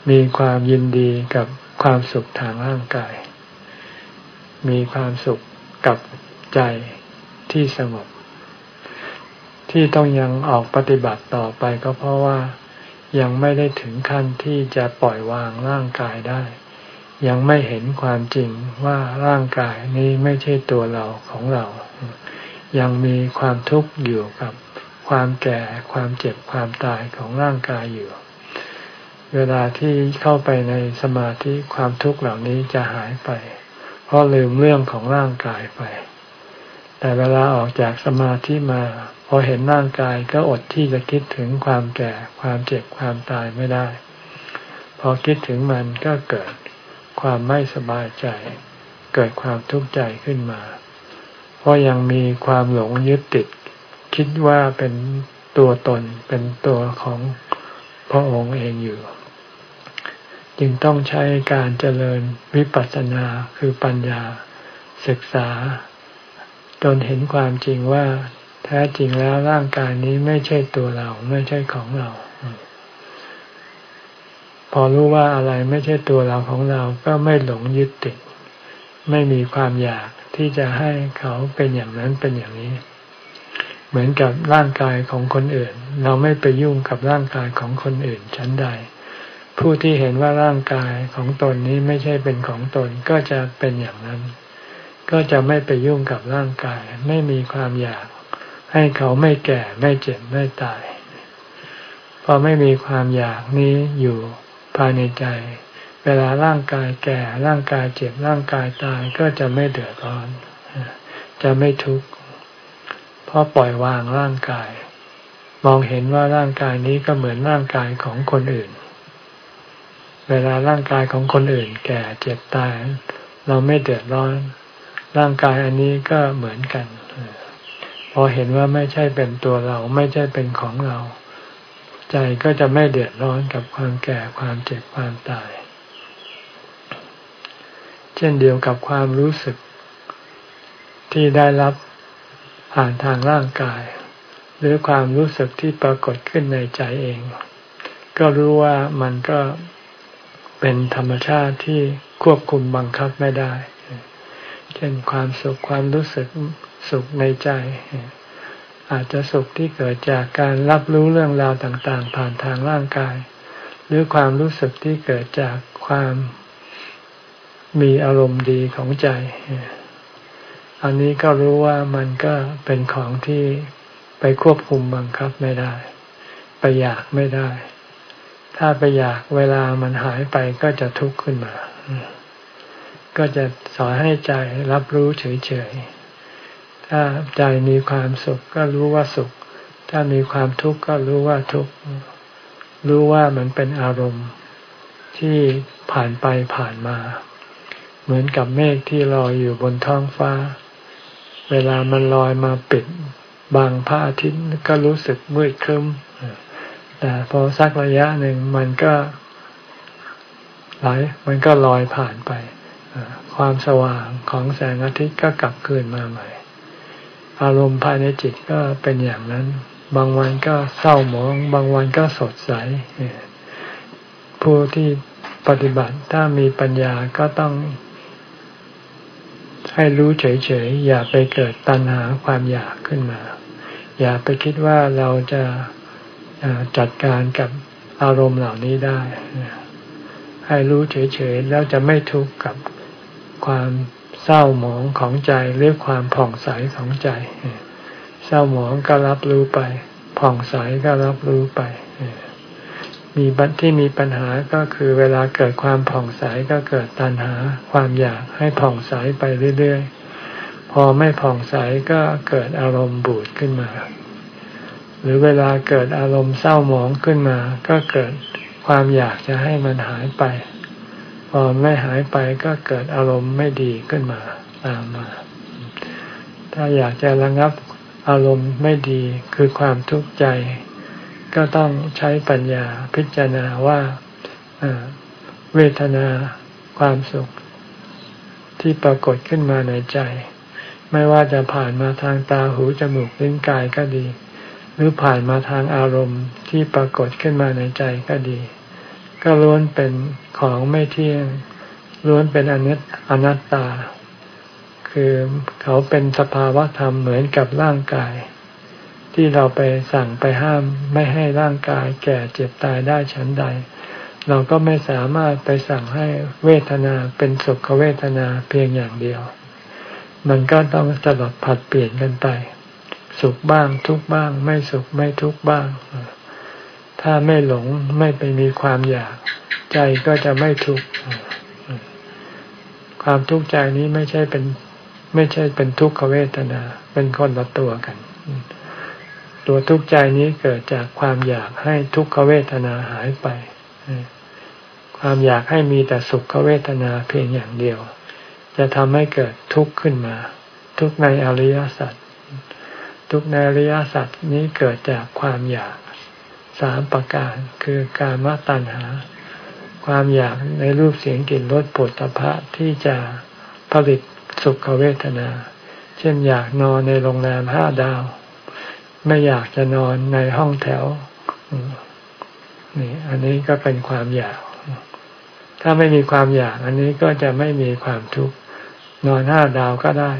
มีความยินดีกับ ความสุขทางร่างกาย มีความสุขกับใจที่สงบ ที่ต้องยังออกปฏิบัติต่อไปก็เพราะว่ายังไม่ได้ถึงขั้นที่จะปล่อยวางร่างกายได้ ยังไม่เห็นความจริงว่าร่างกายนี้ไม่ใช่ตัวเราของเรา ยังมีความทุกข์อยู่กับความแก่ความเจ็บความตายของร่างกายอยู่ เวลาที่เข้าไปในสมาธิความทุกข์เหล่านี้จะหายไป เพราะลืมเรื่องของร่างกายไป แต่เวลาออกจากสมาธิมา พอเห็นร่างกายก็อดที่จะคิดถึงความแก่ ความเจ็บความตายไม่ได้ พอคิดถึงมันก็เกิดความไม่สบายใจ เกิดความทุกข์ใจขึ้นมา เพราะยังมีความหลงยึดติด คิดว่าเป็นตัวตนเป็นตัวของพระองค์เองอยู่ จึงต้องใช้การเจริญวิปัสสนาคือปัญญา ศึกษา จนเห็นความจริงว่า แท้จริงแล้วร่างกายนี้ไม่ใช่ตัวเราไม่ใช่ของเรา พอรู้ว่าอะไรไม่ใช่ตัวเราของเราก็ไม่หลงยึดติด ไม่มีความอยากที่จะให้เขาเป็นอย่างนั้นเป็นอย่างนี้ เหมือนกับร่างกายของคนอื่น เราไม่ไปยุ่งกับร่างกายของคนอื่นชั้นใด ผู้ที่เห็นว่าร่างกายของตนนี้ไม่ใช่เป็นของตนก็จะเป็นอย่างนั้น ก็จะไม่ไปยุ่งกับร่างกาย ไม่มีความอยาก ให้เขาไม่แก่ไม่เจ็บไม่ตาย พอไม่มีความอยากนี้อยู่ภายในใจ เวลาร่างกายแก่ร่างกายเจ็บร่างกายตายก็จะไม่เดือดร้อน จะไม่ทุกข์เพราะปล่อยวางร่างกาย มองเห็นว่าร่างกายนี้ก็เหมือนร่างกายของคนอื่น เวลาร่างกายของคนอื่น แก่เจ็บตาย เราไม่เดือดร้อน ร่างกายอันนี้ก็เหมือนกัน พอเห็นว่าไม่ใช่เป็นตัวเราไม่ใช่เป็นของเรา ใจก็จะไม่เดือดร้อนกับความแก่ความเจ็บความตาย เช่นเดียวกับความรู้สึกที่ได้รับผ่านทางร่างกาย หรือความรู้สึกที่ปรากฏขึ้นในใจเอง ก็รู้ว่ามันก็ เป็นธรรมชาติที่ควบคุมบังคับไม่ได้ เช่นความสุขความรู้สึกสุขในใจ อาจจะสุขที่เกิดจากการรับรู้เรื่องราวต่างๆ ผ่านทางร่างกาย หรือความรู้สึกที่เกิดจากความมีอารมณ์ดีของใจ อันนี้ก็รู้ว่ามันก็เป็นของที่ไปควบคุมบังคับไม่ได้ ไปอยากไม่ได้ ถ้าไปอยากเวลามันหายไปก็จะทุกข์ขึ้นมา ก็จะสอนให้ใจรับรู้เฉยๆ ถ้าใจมีความสุขก็รู้ว่าสุข ถ้ามีความทุกข์ก็รู้ว่าทุกข์ รู้ว่ามันเป็นอารมณ์ที่ผ่านไปผ่านมา เหมือนกับเมฆที่ลอยอยู่บนท้องฟ้า เวลามันลอยมาปิดบางพระอาทิตย์ก็รู้สึกมืดครึ้ม แต่พอสักระยะหนึ่งมันก็ไหลมันก็ลอยผ่านไป ความสว่างของแสงอาทิตย์ก็กลับคืนมาใหม่ อารมณ์ภายในจิตก็เป็นอย่างนั้น บางวันก็เศร้าหมอง บางวันก็สดใส ผู้ที่ปฏิบัติถ้ามีปัญญาก็ต้องให้รู้เฉยๆ อย่าไปเกิดตัณหาความอยากขึ้นมา อย่าไปคิดว่าเราจะ จัดการกับอารมณ์เหล่านี้ได้ ให้รู้เฉยๆ แล้วจะไม่ทุกข์กับความเศร้าหมองของใจหรือความผ่องใสของใจ เศร้าหมองก็รับรู้ไป ผ่องใสก็รับรู้ไป มีบัตที่มีปัญหาก็คือเวลาเกิดความผ่องใสก็เกิดตัณหา ความอยากให้ผ่องใสไปเรื่อยๆ พอไม่ผ่องใสก็เกิดอารมณ์บูดขึ้นมา หรือเวลาเกิดอารมณ์เศร้าหมองขึ้นมา ก็เกิดความอยากจะให้มันหายไป พอไม่หายไปก็เกิดอารมณ์ไม่ดีขึ้นมาตามมา ถ้าอยากจะระงับอารมณ์ไม่ดีคือความทุกข์ใจ ก็ต้องใช้ปัญญาพิจารณาว่าเวทนาความสุขที่ปรากฏขึ้นมาในใจ ไม่ว่าจะผ่านมาทางตาหูจมูกลิ้นกายก็ดี หรือผ่านมาทางอารมณ์ที่ปรากฏขึ้นมาในใจก็ดี ก็ล้วนเป็นของไม่เที่ยง ล้วนเป็นอนิจอนัตตา คือเขาเป็นสภาวะธรรมเหมือนกับร่างกาย ที่เราไปสั่งไปห้ามไม่ให้ร่างกายแก่เจ็บตายได้ฉันใด เราก็ไม่สามารถไปสั่งให้เวทนาเป็นสุขเวทนาเพียงอย่างเดียว มันก็ต้องสลับผัดเปลี่ยนกันไป สุขบ้างทุกบ้าง ไม่สุขไม่ทุกบ้าง ถ้าไม่หลงไม่ไปมีความอยาก ใจก็จะไม่ทุกข์ความทุกข์ใจนี้ไม่ใช่เป็น ไม่ใช่เป็นทุกขเวทนา เป็นคนละตัวกัน ตัวทุกข์ใจนี้เกิดจากความอยากให้ทุกขเวทนาหายไปความอยากให้มีแต่สุขเวทนาเพียงอย่างเดียว จะทำให้เกิดทุกข์ขึ้นมา ทุกในอริยสัจ ทุกในอริยสัจนี้เกิดจากความอยากสามประการคือการมาตัณหา ความอยากในรูปเสียงกลิ่นรสปุถะพะที่จะผลิตสุขเวทนา เช่นอยากนอนในโรงแรมห้าดาว ไม่อยากจะนอนในห้องแถวนี่ อันนี้ก็เป็นความอยาก ถ้าไม่มีความอยาก อันนี้ก็จะไม่มีความทุกข์นอนห้าดาวก็ได้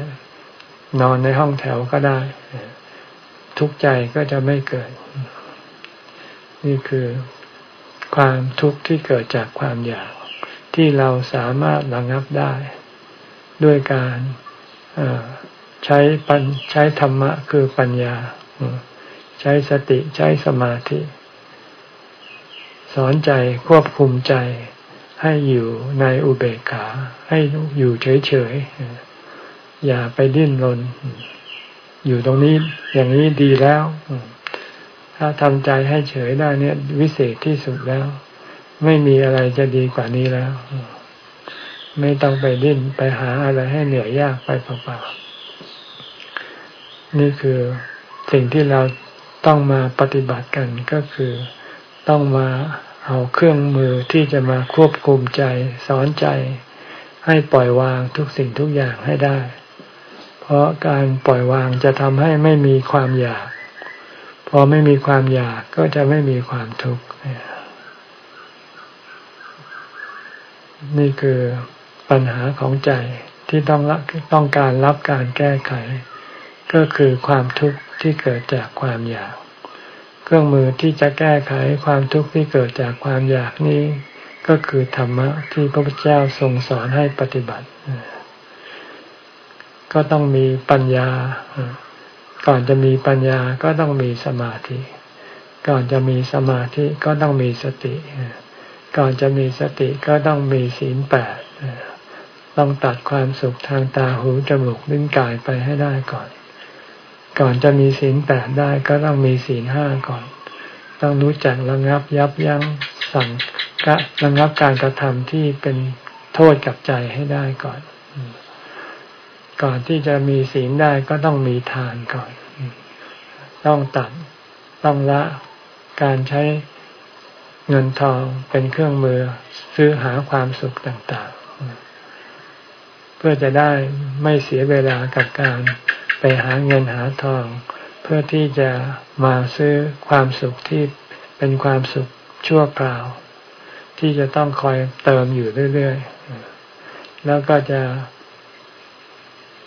นอนในห้องแถวก็ได้ ทุกข์ใจก็จะไม่เกิด นี่คือความทุกข์ที่เกิดจากความอยาก ที่เราสามารถระงับได้ ด้วยการใช้ปัญใช้ธรรมะคือปัญญา ใช้สติใช้สมาธิ สอนใจควบคุมใจให้อยู่ในอุเบกขา ให้อยู่เฉยๆ อย่าไปดิ้นรน อยู่ตรงนี้อย่างนี้ดีแล้ว ถ้าทำใจให้เฉยได้เนี่ย วิเศษที่สุดแล้ว ไม่มีอะไรจะดีกว่านี้แล้ว ไม่ต้องไปดิ้นไปหาอะไรให้เหนื่อยยากไปเปล่าๆนี่คือสิ่งที่เราต้องมาปฏิบัติกันก็คือต้องมาเอาเครื่องมือที่จะมาควบคุมใจ สอนใจ ให้ปล่อยวางทุกสิ่งทุกอย่างให้ได้ เพราะการปล่อยวางจะทำให้ไม่มีความอยาก พอไม่มีความอยากก็จะไม่มีความทุกข์นี่คือปัญหาของใจที่ต้องต้องการรับการแก้ไข ก็คือความทุกข์ที่เกิดจากความอยาก เครื่องมือที่จะแก้ไขความทุกข์ที่เกิดจากความอยากนี้ ก็คือธรรมะที่พระพุทธเจ้าทรงสอนให้ปฏิบัติ ก็ต้องมีปัญญา ก่อนจะมีปัญญาก็ต้องมีสมาธิ ก่อนจะมีสมาธิก็ต้องมีสติ ก่อนจะมีสติก็ต้องมีศีลแปดต้องตัดความสุขทางตาหูจมูกลิ้นกายไปให้ได้ก่อน ก่อนจะมีศีลแปดได้ก็ต้องมีศีลห้าก่อน ต้องรู้จักระงับยับยั้งสั่งกะระงับการกระทำที่เป็นโทษกับใจให้ได้ก่อน ก่อนที่จะมีศีลได้ก็ต้องมีทานก่อน ต้องตัดต้องละการใช้เงินทองเป็นเครื่องมือซื้อหาความสุขต่างๆ เพื่อจะได้ไม่เสียเวลากับการไปหาเงินหาทอง เพื่อที่จะมาซื้อความสุขที่เป็นความสุขชั่วคราว ที่ที่จะต้องคอยเติมอยู่เรื่อยๆ แล้วก็จะ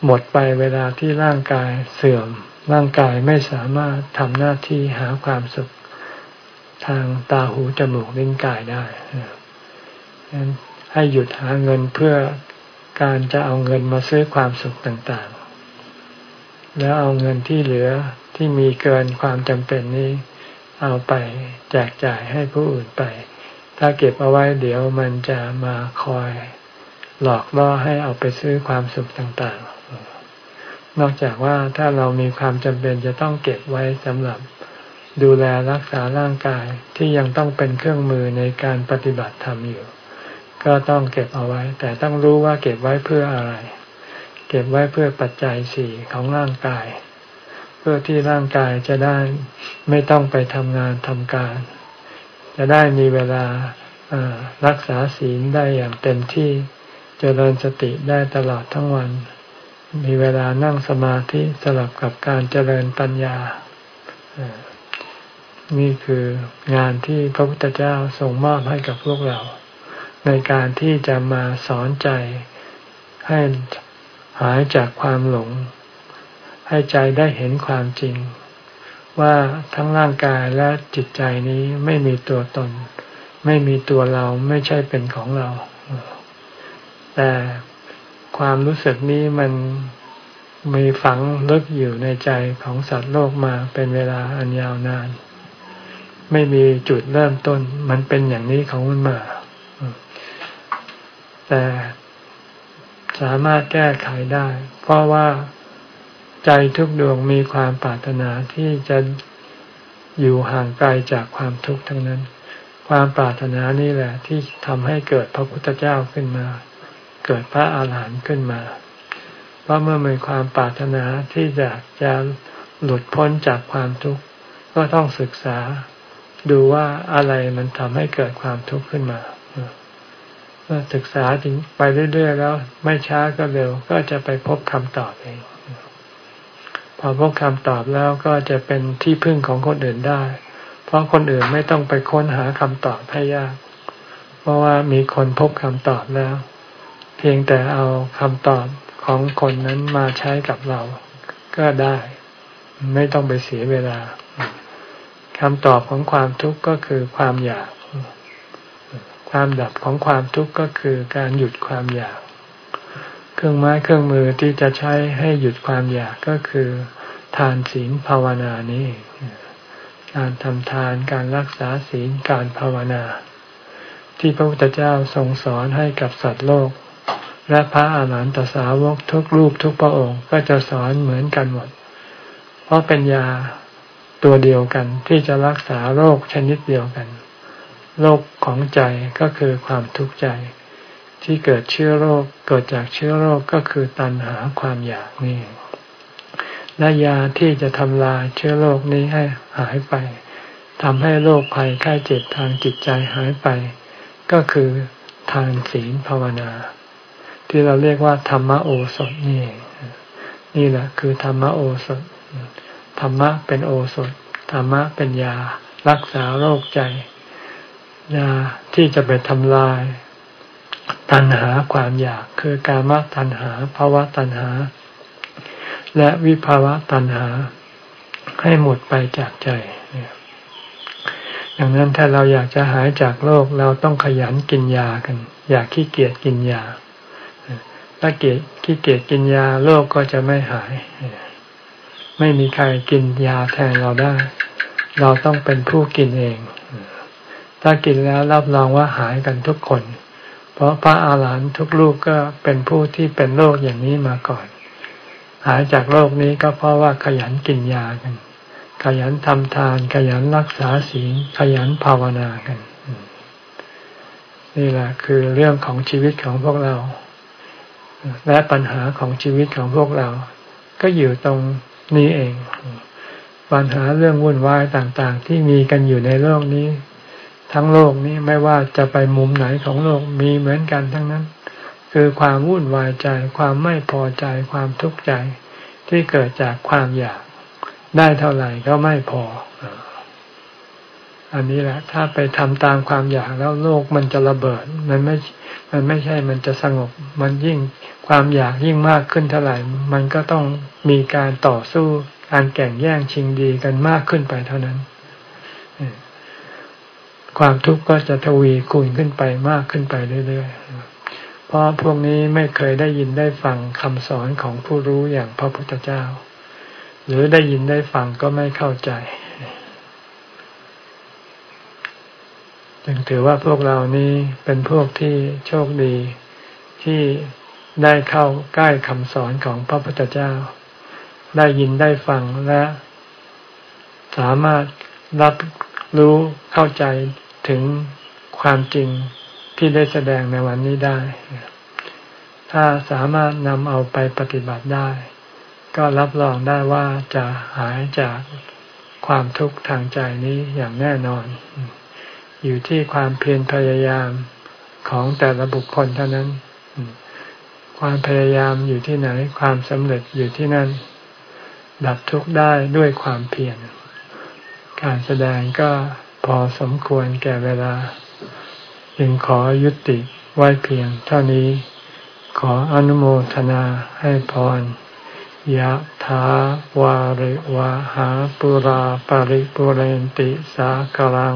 หมดไปเวลาที่ร่างกายเสื่อม ร่างกายไม่สามารถทำหน้าที่หาความสุขทางตาหูจมูกลิ้นกายได้ดังนั้นให้หยุดหาเงินเพื่อการจะเอาเงินมาซื้อความสุขต่างๆ แล้วเอาเงินที่เหลือที่มีเกินความจำเป็นนี้ เอาไปแจกจ่ายให้ผู้อื่นไป ถ้าเก็บเอาไว้เดี๋ยวมันจะมาคอย หลอกล่อให้เอาไปซื้อความสุขต่างๆ นอกจากว่าถ้าเรามีความจำเป็นจะต้องเก็บไว้สำหรับดูแลรักษาร่างกายที่ยังต้องเป็นเครื่องมือในการปฏิบัติธรรมอยู่ ก็ต้องเก็บเอาไว้ แต่ต้องรู้ว่าเก็บไว้เพื่ออะไร เก็บไว้เพื่อปัจจัยสี่ของร่างกาย เพื่อที่ร่างกายจะได้ไม่ต้องไปทำงานทำการ จะได้มีเวลารักษาศีลได้อย่างเต็มที่จเจริญสติได้ตลอดทั้งวัน มีเวลานั่งสมาธิสลับกับการเจริญปัญญา นี่คืองานที่พระพุทธเจ้าทรงมอบให้กับพวกเรา ในการที่จะมาสอนใจให้หายจากความหลง ให้ใจได้เห็นความจริง ว่าทั้งร่างกายและจิตใจนี้ไม่มีตัวตน ไม่มีตัวเราไม่ใช่เป็นของเรา แต่ ความรู้สึกนี้มันมีฝังลึกอยู่ในใจของสัตว์โลกมาเป็นเวลาอันยาวนาน ไม่มีจุดเริ่มต้น มันเป็นอย่างนี้ของมันมา แต่สามารถแก้ไขได้ เพราะว่าใจทุกดวงมีความปรารถนาที่จะอยู่ห่างไกลจากความทุกข์ทั้งนั้น ความปรารถนานี่แหละ ที่ทำให้เกิดพระพุทธเจ้าขึ้นมา เกิดพระอาหารหันต์ขึ้นมา เพราะเมื่อมีความปรารถนาที่จะจะหลุดพ้นจากความทุกข์ก็ต้องศึกษาดูว่าอะไรมันทำให้เกิดความทุกข์ขึ้นมาเมื่อศึกษาจริงไปเรื่อยๆแล้ว ไม่ช้าก็เร็วก็จะไปพบคำตอบเอง พอพบคำตอบแล้วก็จะเป็นที่พึ่งของคนอื่นได้ เพราะคนอื่นไม่ต้องไปค้นหาคำตอบให้ยาก เพราะว่ามีคนพบคำตอบแล้ว เพียงแต่เอาคำตอบของคนนั้นมาใช้กับเราก็ได้ ไม่ต้องไปเสียเวลาคำตอบของความทุกข์ก็คือความอยาก ความดับของความทุกข์ก็คือการหยุดความอยาก เครื่องไม้เครื่องมือที่จะใช้ให้หยุดความอยากก็คือทานศีลภาวนานี้การทำทานการรักษาศีลการภาวนา ที่พระพุทธเจ้าทรงสอนให้กับสัตว์โลก และพระอาหารหันตสาวกทุกรูปทุกพระองค์ก็จะสอนเหมือนกันหมด เพราะเป็นยาตัวเดียวกันที่จะรักษาโรคชนิดเดียวกัน โรคของใจก็คือความทุกข์ใจ ที่เกิดเชื้อโรคเกิดจากเชื้อโรคก็คือตัณหาความอยากนี่และยาที่จะทำลายเชื้อโรคนี้ให้หายไปทำให้โรคภัยไข้เจ็บทางจิตใจหายไป ก็คือทานศีลภาวนา ที่เราเรียกว่า ธรรมโอสถนี่ นี่แหละคือธรรมโอสถ ธรรมะเป็นโอสถ ธรรมะเป็นยา รักษาโรคใจ ยาที่จะไปทำลาย ตัณหาความอยากคือกามตัณหาภาวะตัณหา และวิภาวะตัณหา ให้หมดไปจากใจดังนั้นถ้าเราอยากจะหายจากโรคเราต้องขยันกินยากัน อยากขี้เกียจกินยา ถ้าเกียจขี้เกียจกินยาโรคก็จะไม่หาย ไม่มีใครกินยาแทนเราได้ เราต้องเป็นผู้กินเอง ถ้ากินแล้วรับรองว่าหายกันทุกคน เพราะพระอาหารหันต์ทุกลูกก็เป็นผู้ที่เป็นโรคอย่างนี้มาก่อน หายจากโรคนี้ก็เพราะว่าขยันกินยากัน ขยันทำทาน ขยันรักษาศีลขยันภาวนากัน นี่แหละคือเรื่องของชีวิตของพวกเรา และปัญหาของชีวิตของพวกเรา ก็อยู่ตรงนี้เอง ปัญหาเรื่องวุ่นวายต่างๆ ที่มีกันอยู่ในโลกนี้ ทั้งโลกนี้ไม่ว่าจะไปมุมไหนของโลกมีเหมือนกันทั้งนั้น คือความวุ่นวายใจ ความไม่พอใจ ความทุกข์ใจที่เกิดจากความอยากได้เท่าไหร่ก็ไม่พอ อันนี้แหละ ถ้าไปทำตามความอยากแล้วโลกมันจะระเบิด มันไม่ มันไม่ใช่มันจะสงบ มันยิ่ง ความอยากยิ่งมากขึ้นเท่าไหร่ มันก็ต้องมีการต่อสู้การแข่งแย่งชิงดีกันมากขึ้นไปเท่านั้น ความทุกข์ก็จะทวีคูณขึ้นไปมากขึ้นไปเรื่อยๆ เพราะพวกนี้ไม่เคยได้ยินได้ฟังคำสอนของผู้รู้อย่างพระพุทธเจ้า หรือได้ยินได้ฟังก็ไม่เข้าใจ จึงถือว่าพวกเรานี้เป็นพวกที่โชคดีที่ ได้เข้าใกล้คำสอนของพระพุทธเจ้า ได้ยินได้ฟังและ สามารถรับรู้เข้าใจถึงความจริงที่ได้แสดงในวันนี้ได้ ถ้าสามารถนำเอาไปปฏิบัติได้ ก็รับรองได้ว่าจะหายจากความทุกข์ทางใจนี้อย่างแน่นอน อยู่ที่ความเพียรพยายามของแต่ละบุคคลเท่านั้น ความพยายามอยู่ที่ไหน ความสำเร็จอยู่ที่นั่น ดับทุกข์ได้ด้วยความเพียรการแสดงก็พอสมควรแก่เวลา จึงขอยุติไว้เพียงเท่านี้ ขออนุโมทนาให้พรยะถาวาริวะหาปุราปาริปุเรนติสากลัง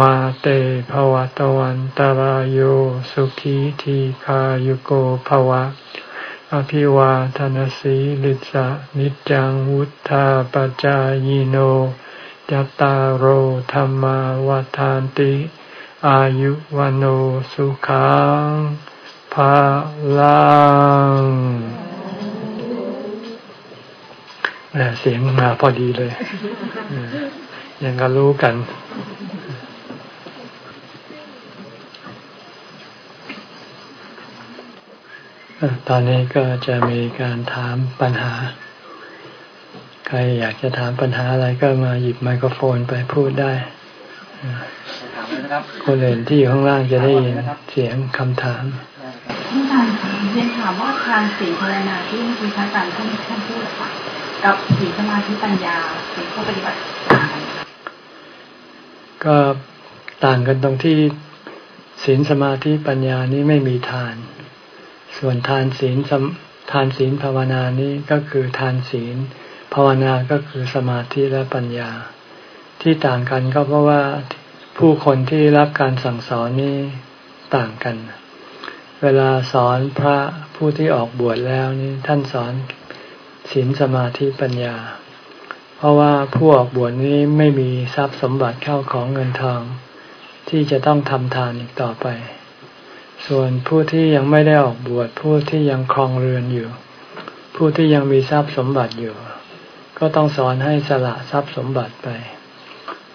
มาเตภวะตวันตารโยสุขีทีขายุโกภวะ อภิวาทนสีลิสะนิจังวุธาปจายโนจตารโหธรรมาวาทานติ อายุวันโอสุขังภาลังเสียงมาพอดีเลยยังก็รู้กัน ตอนนี้ก็จะมีการถามปัญหา ใครอยากจะถามปัญหาอะไรก็มาหยิบไมโครโฟนไปพูดได้คนอื่นที่อยู่ข้างล่างจะได้ยินเสียงคำถามท่านอาจารย์เรียนถามว่าทางสีภาวนาที่คุณพระอาจารย์ท่านท่านพูดค่ะกับสีสมาธิปัญญาสีข้อปฏิบัติต่างกันก็ต่างกันตรงที่ศีลสมาธิปัญญานี้ไม่มีทาน ส่วนทานศีลทานศีลภาวนานี้ก็คือทานศีล ภาวนาก็คือสมาธิและปัญญา ที่ต่างกันก็เพราะว่าผู้คนที่รับการสั่งสอนนี้ต่างกัน เวลาสอนพระผู้ที่ออกบวชแล้วนี่ท่านสอนศีลสมาธิปัญญา เพราะว่าผู้ออกบวชนี้ไม่มีทรัพย์สมบัติเข้าของเงินทอง ที่จะต้องทำทานอีกต่อไป ส่วนผู้ที่ยังไม่ได้ออกบวชผู้ที่ยังครองเรือนอยู่ ผู้ที่ยังมีทรัพย์สมบัติอยู่ ก็ต้องสอนให้สละทรัพย์สมบัติไป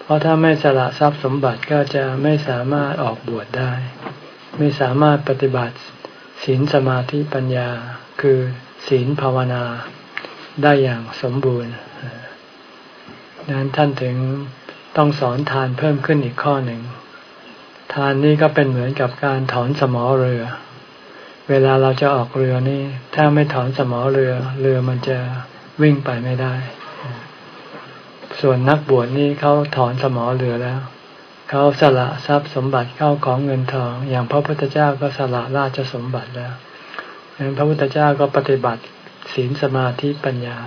เพราะถ้าไม่สละทรัพย์สมบัติก็จะไม่สามารถออกบวชได้ ไม่สามารถปฏิบัติศีลสมาธิปัญญาคือศีลภาวนาได้อย่างสมบูรณ์นั้นท่านถึงต้องสอนทานเพิ่มขึ้นอีกข้อหนึ่ง ทานนี่ก็เป็นเหมือนกับการถอนสมอเรือ เวลาเราจะออกเรือนี่ ถ้าไม่ถอนสมอเรือ เรือมันจะวิ่งไปไม่ได้ ส่วนนักบวชนี่เขาถอนสมอเรือแล้วเขาสละทรัพย์สมบัติเข้าของเงินทอง อย่างพระพุทธเจ้าก็สละราชสมบัติแล้วดังนั้นพระพุทธเจ้าก็ปฏิบัติศีลสมาธิปัญญา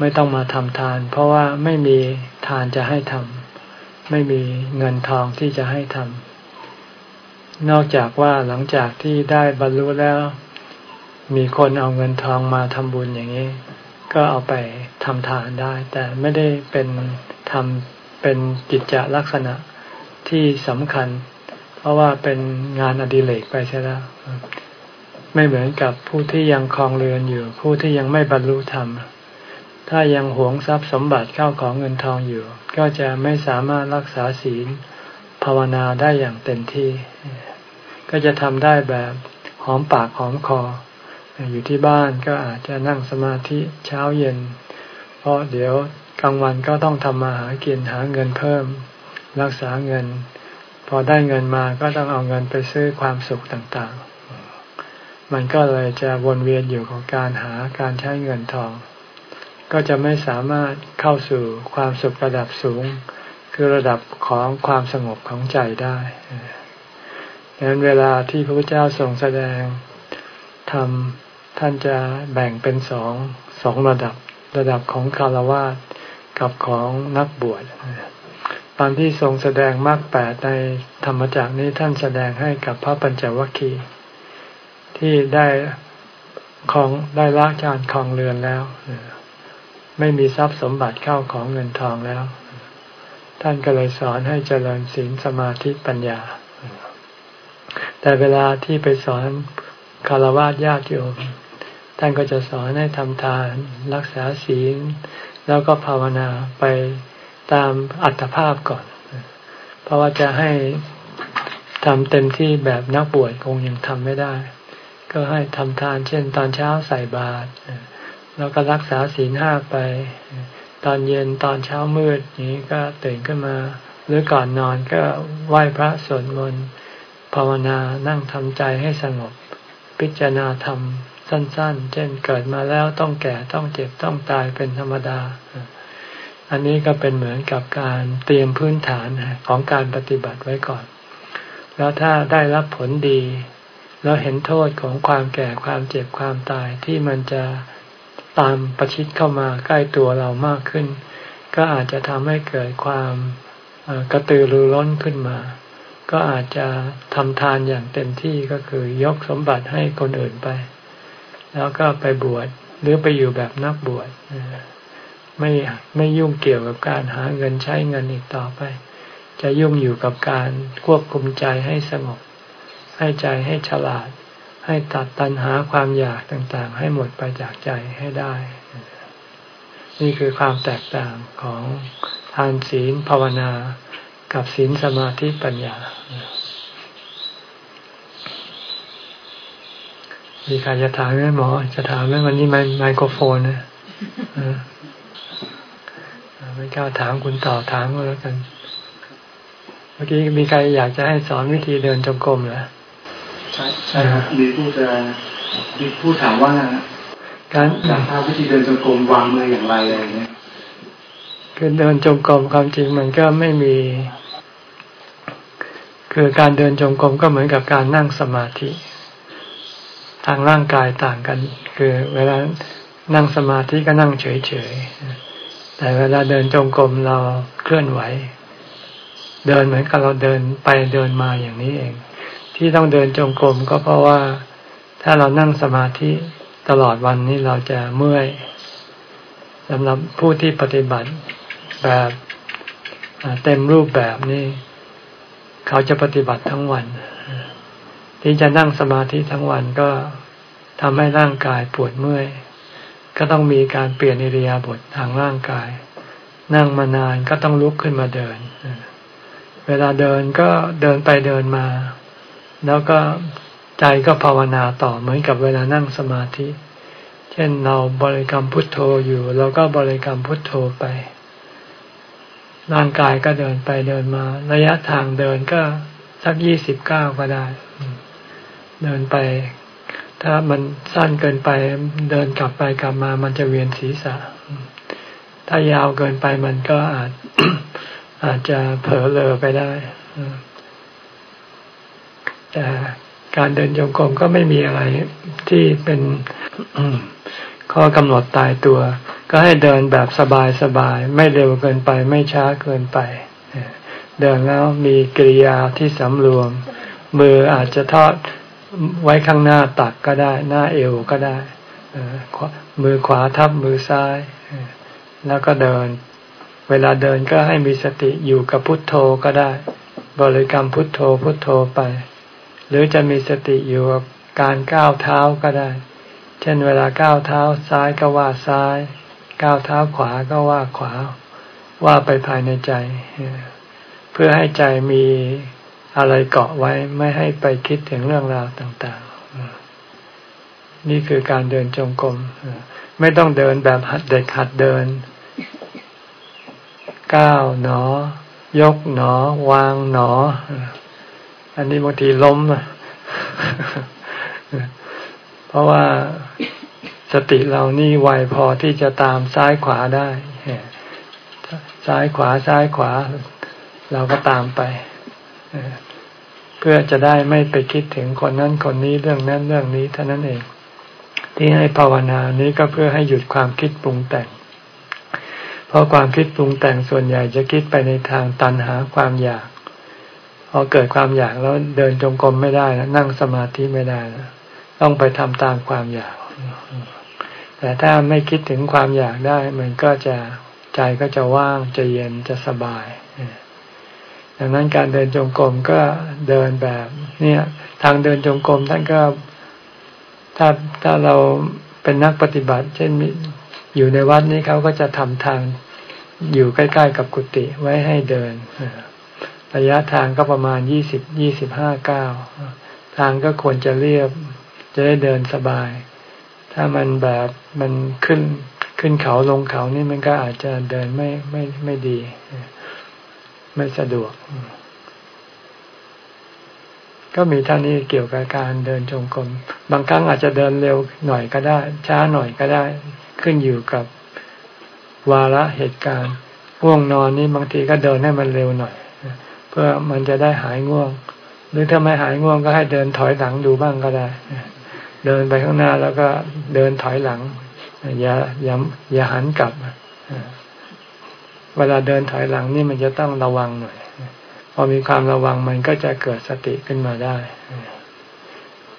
ไม่ต้องมาทำทาน เพราะว่าไม่มีทานจะให้ทำ ไม่มีเงินทองที่จะให้ทำนอกจากว่าหลังจากที่ได้บรรลุแล้ว มีคนเอาเงินทองมาทำบุญอย่างนี้ ก็เอาไปทำทานได้ แต่ไม่ได้เป็นทำเป็นกิจจลักษณะที่สำคัญ เพราะว่าเป็นงานอดิเรกไปใช่แล้วไม่เหมือนกับผู้ที่ยังคลองเรือนอยู่ ผู้ที่ยังไม่บรรลุธรรม ถ้ายังหวงทรัพย์สมบัติเข้าของเงินทองอยู่ ก็จะไม่สามารถรักษาศีลภาวนาได้อย่างเต็มที่ ก็จะทำได้แบบหอมปากหอมคอ อยู่ที่บ้านก็อาจจะนั่งสมาธิเช้าเย็น เพราะเดี๋ยวกลางวันก็ต้องทำมาหากินหาเงินเพิ่ม รักษาเงิน พอได้เงินมาก็ต้องเอาเงินไปซื้อความสุขต่างๆ มันก็เลยจะวนเวียนอยู่ของการหาการใช้เงินทอง ก็จะไม่สามารถเข้าสู่ความสุขระดับสูง คือระดับของความสงบของใจได้ดังนั้นเวลาที่พระพุทธเจ้าทรงแสดงทำท่านจะแบ่งเป็นสองสองระดับระดับของคารวะกับของนักบวชตอนที่ทรงแสดงมรรคแปดในธรรมจักนี้ท่านแสดงให้กับพระปัญจวัคคีย์ที่ได้ของได้ละจานคลองเรือนแล้ว ไม่มีทรัพย์สมบัติเข้าของเงินทองแล้ว ท่านก็เลยสอนให้เจริญศีลสมาธิปัญญา แต่เวลาที่ไปสอนคารวะญาติโยมท่านก็จะสอนให้ทำทานรักษาศีล แล้วก็ภาวนาไปตามอัตภาพก่อน เพราะว่าจะให้ทำเต็มที่แบบนักบวชคงยังทำไม่ได้ ก็ให้ทำทานเช่น ตอนเช้าใส่บาตร แล้วก็รักษาศีลห้าไป ตอนเย็นตอนเช้ามืดนี้ก็ตื่นขึ้นมา หรือก่อนนอนก็ไหว้พระสวดมนต์ภาวนานั่งทำใจให้สงบ พิจารณาธรรมสั้น ๆ เช่นเกิดมาแล้วต้องแก่ต้องเจ็บต้องตายเป็นธรรมดา อันนี้ก็เป็นเหมือนกับการเตรียมพื้นฐานของการปฏิบัติไว้ก่อน แล้วถ้าได้รับผลดี แล้วเห็นโทษของความแก่ความเจ็บความตายที่มันจะ ตามประชิดเข้ามาใกล้ตัวเรามากขึ้น ก็อาจจะทำให้เกิดความกระตือรือร้นขึ้นมา ก็อาจจะทำทานอย่างเต็มที่ก็คือยกสมบัติให้คนอื่นไป แล้วก็ไปบวชหรือไปอยู่แบบนักบวชไม่ไม่ยุ่งเกี่ยวกับการหาเงินใช้เงินอีกต่อไป จะยุ่งอยู่กับการควบคุมใจให้สงบ ให้ใจให้ฉลาด ให้ตัดตัณหาความอยากต่างๆ ให้หมดไปจากใจให้ได้ นี่คือความแตกต่างของทานศีลภาวนากับศีลสมาธิปัญญา มีใครจะถามไหมหมอ จะถามไหมวันนี้ไมโครโฟนนะไม่กล้าถามคุณต่อถามก็แล้วกัน เมื่อกี้มีใครอยากจะให้สอนวิธีเดินจงกรมเหรอ ใช่ใช่ครับมีผู้จะมีผู้ถามว่าการจากทาวิธีเดินจงกรมวางมืออย่างไรอะไรเงี้ยคือเดินจงกรมความจริงมันก็ไม่มี คือการเดินจงกรมก็เหมือนกับการนั่งสมาธิ ทางร่างกายต่างกัน คือเวลานั่งสมาธิก็นั่งเฉยๆ แต่เวลาเดินจงกรมเราเคลื่อนไหว เดินเหมือนกับเราเดินไปเดินมาอย่างนี้เอง ที่ต้องเดินจงกรมก็เพราะว่าถ้าเรานั่งสมาธิตลอดวันนี้เราจะเมื่อยสำหรับผู้ที่ปฏิบัติแบบเต็มรูปแบบนี้เขาจะปฏิบัติทั้งวัน ที่จะนั่งสมาธิทั้งวันก็ทำให้ร่างกายปวดเมื่อย ก็ต้องมีการเปลี่ยนอิริยาบถทางร่างกาย นั่งมานานก็ต้องลุกขึ้นมาเดิน เวลาเดินก็เดินไปเดินมา แล้วก็ใจก็ภาวนาต่อเหมือนกับเวลานั่งสมาธิ เช่นเราบริกรรมพุทโธอยู่เราก็บริกรรมพุทโธไป ร่างกายก็เดินไปเดินมา ระยะทางเดินก็สักยี่สิบเก้าก็ได้ เดินไป ถ้ามันสั้นเกินไปเดินกลับไปกลับมา มันจะเวียนศีรษะ ถ้ายาวเกินไปมันก็อาจอาจจะเผลอเลอไปได้ แต่การเดินจงกรมก็ไม่มีอะไรที่เป็นข้อกำหนดตายตัว ก็ให้เดินแบบสบายๆ ไม่เร็วเกินไป ไม่ช้าเกินไป เดินแล้วมีกิริยาที่สำรวม มืออาจจะทอดไว้ข้างหน้าตักก็ได้ หน้าเอวก็ได้มือขวาทับมือซ้าย แล้วก็เดิน เวลาเดินก็ให้มีสติอยู่กับพุทโธก็ได้ บริกรรมพุทโธพุทโธไป หรือจะมีสติอยู่กับการก้าวเท้าก็ได้ เช่นเวลาก้าวเท้าซ้ายก็ว่าซ้าย ก้าวเท้าขวาก็ว่าขวา ว่าไปภายในใจ เพื่อให้ใจมีอะไรเกาะไว้ไม่ให้ไปคิดถึงเรื่องราวต่างๆ นี่คือการเดินจงกรมไม่ต้องเดินแบบหัดเด็กหัดเดิน ก้าวหนอ ยกหนอ วางหนอ อันนี้บางทีล้มเพราะว่าสติเรานี่ไวพอที่จะตามซ้ายขวาได้ซ้ายขวาซ้ายขวา เราก็ตามไปเพื่อจะได้ไม่ไปคิดถึงคนนั้นคนนี้เรื่องนั้นเรื่องนี้เท่านั้นเอง ที่ให้ภาวนานี้ก็เพื่อให้หยุดความคิดปรุงแต่ง เพราะความคิดปรุงแต่งส่วนใหญ่จะคิดไปในทางตันหาความอยาก อเกิดความอยากแล้วเดินจงกรมไม่ได้นั่งสมาธิไม่ได้ต้องไปทำตามความอยาก แต่ถ้าไม่คิดถึงความอยากได้ มันก็จะใจก็จะว่างจะเย็นจะสบายดังนั้นการเดินจงกรมก็เดินแบบ เนี่ย ทางเดินจงกรมท่านก็ ถ้าถ้าเราเป็นนักปฏิบัติ เช่นอยู่ในวัดนี้เขาก็จะทำทางอยู่ใกล้ ๆ กับกุฏิไว้ให้เดิน ระยะทางก็ประมาณยี่สิบยี่สิบห้าเก้าทางก็ควรจะเรียบ จะได้เดินสบาย ถ้ามันแบบมันขึ้นขึ้นเขาลงเขานี่มันก็อาจจะเดินไม่ไม่ไม่ดี ไม่สะดวก ก็มีท่านี้เกี่ยวกับการเดินจงกรมบางครั้งอาจจะเดินเร็วหน่อยก็ได้ ช้าหน่อยก็ได้ ขึ้นอยู่กับวาระเหตุการณ์ง่วงนอนนี่บางทีก็เดินให้มันเร็วหน่อย พื่อมันจะได้หายง่วง หรือถ้าไม่หายง่วงก็ให้เดินถอยหลังดูบ้างก็ได้ เดินไปข้างหน้าแล้วก็เดินถอยหลัง อย่าอย่าอย่าหันกลับ เวลาเดินถอยหลังนี่มันจะต้องระวังหน่อย พอมีความระวังมันก็จะเกิดสติขึ้นมาได้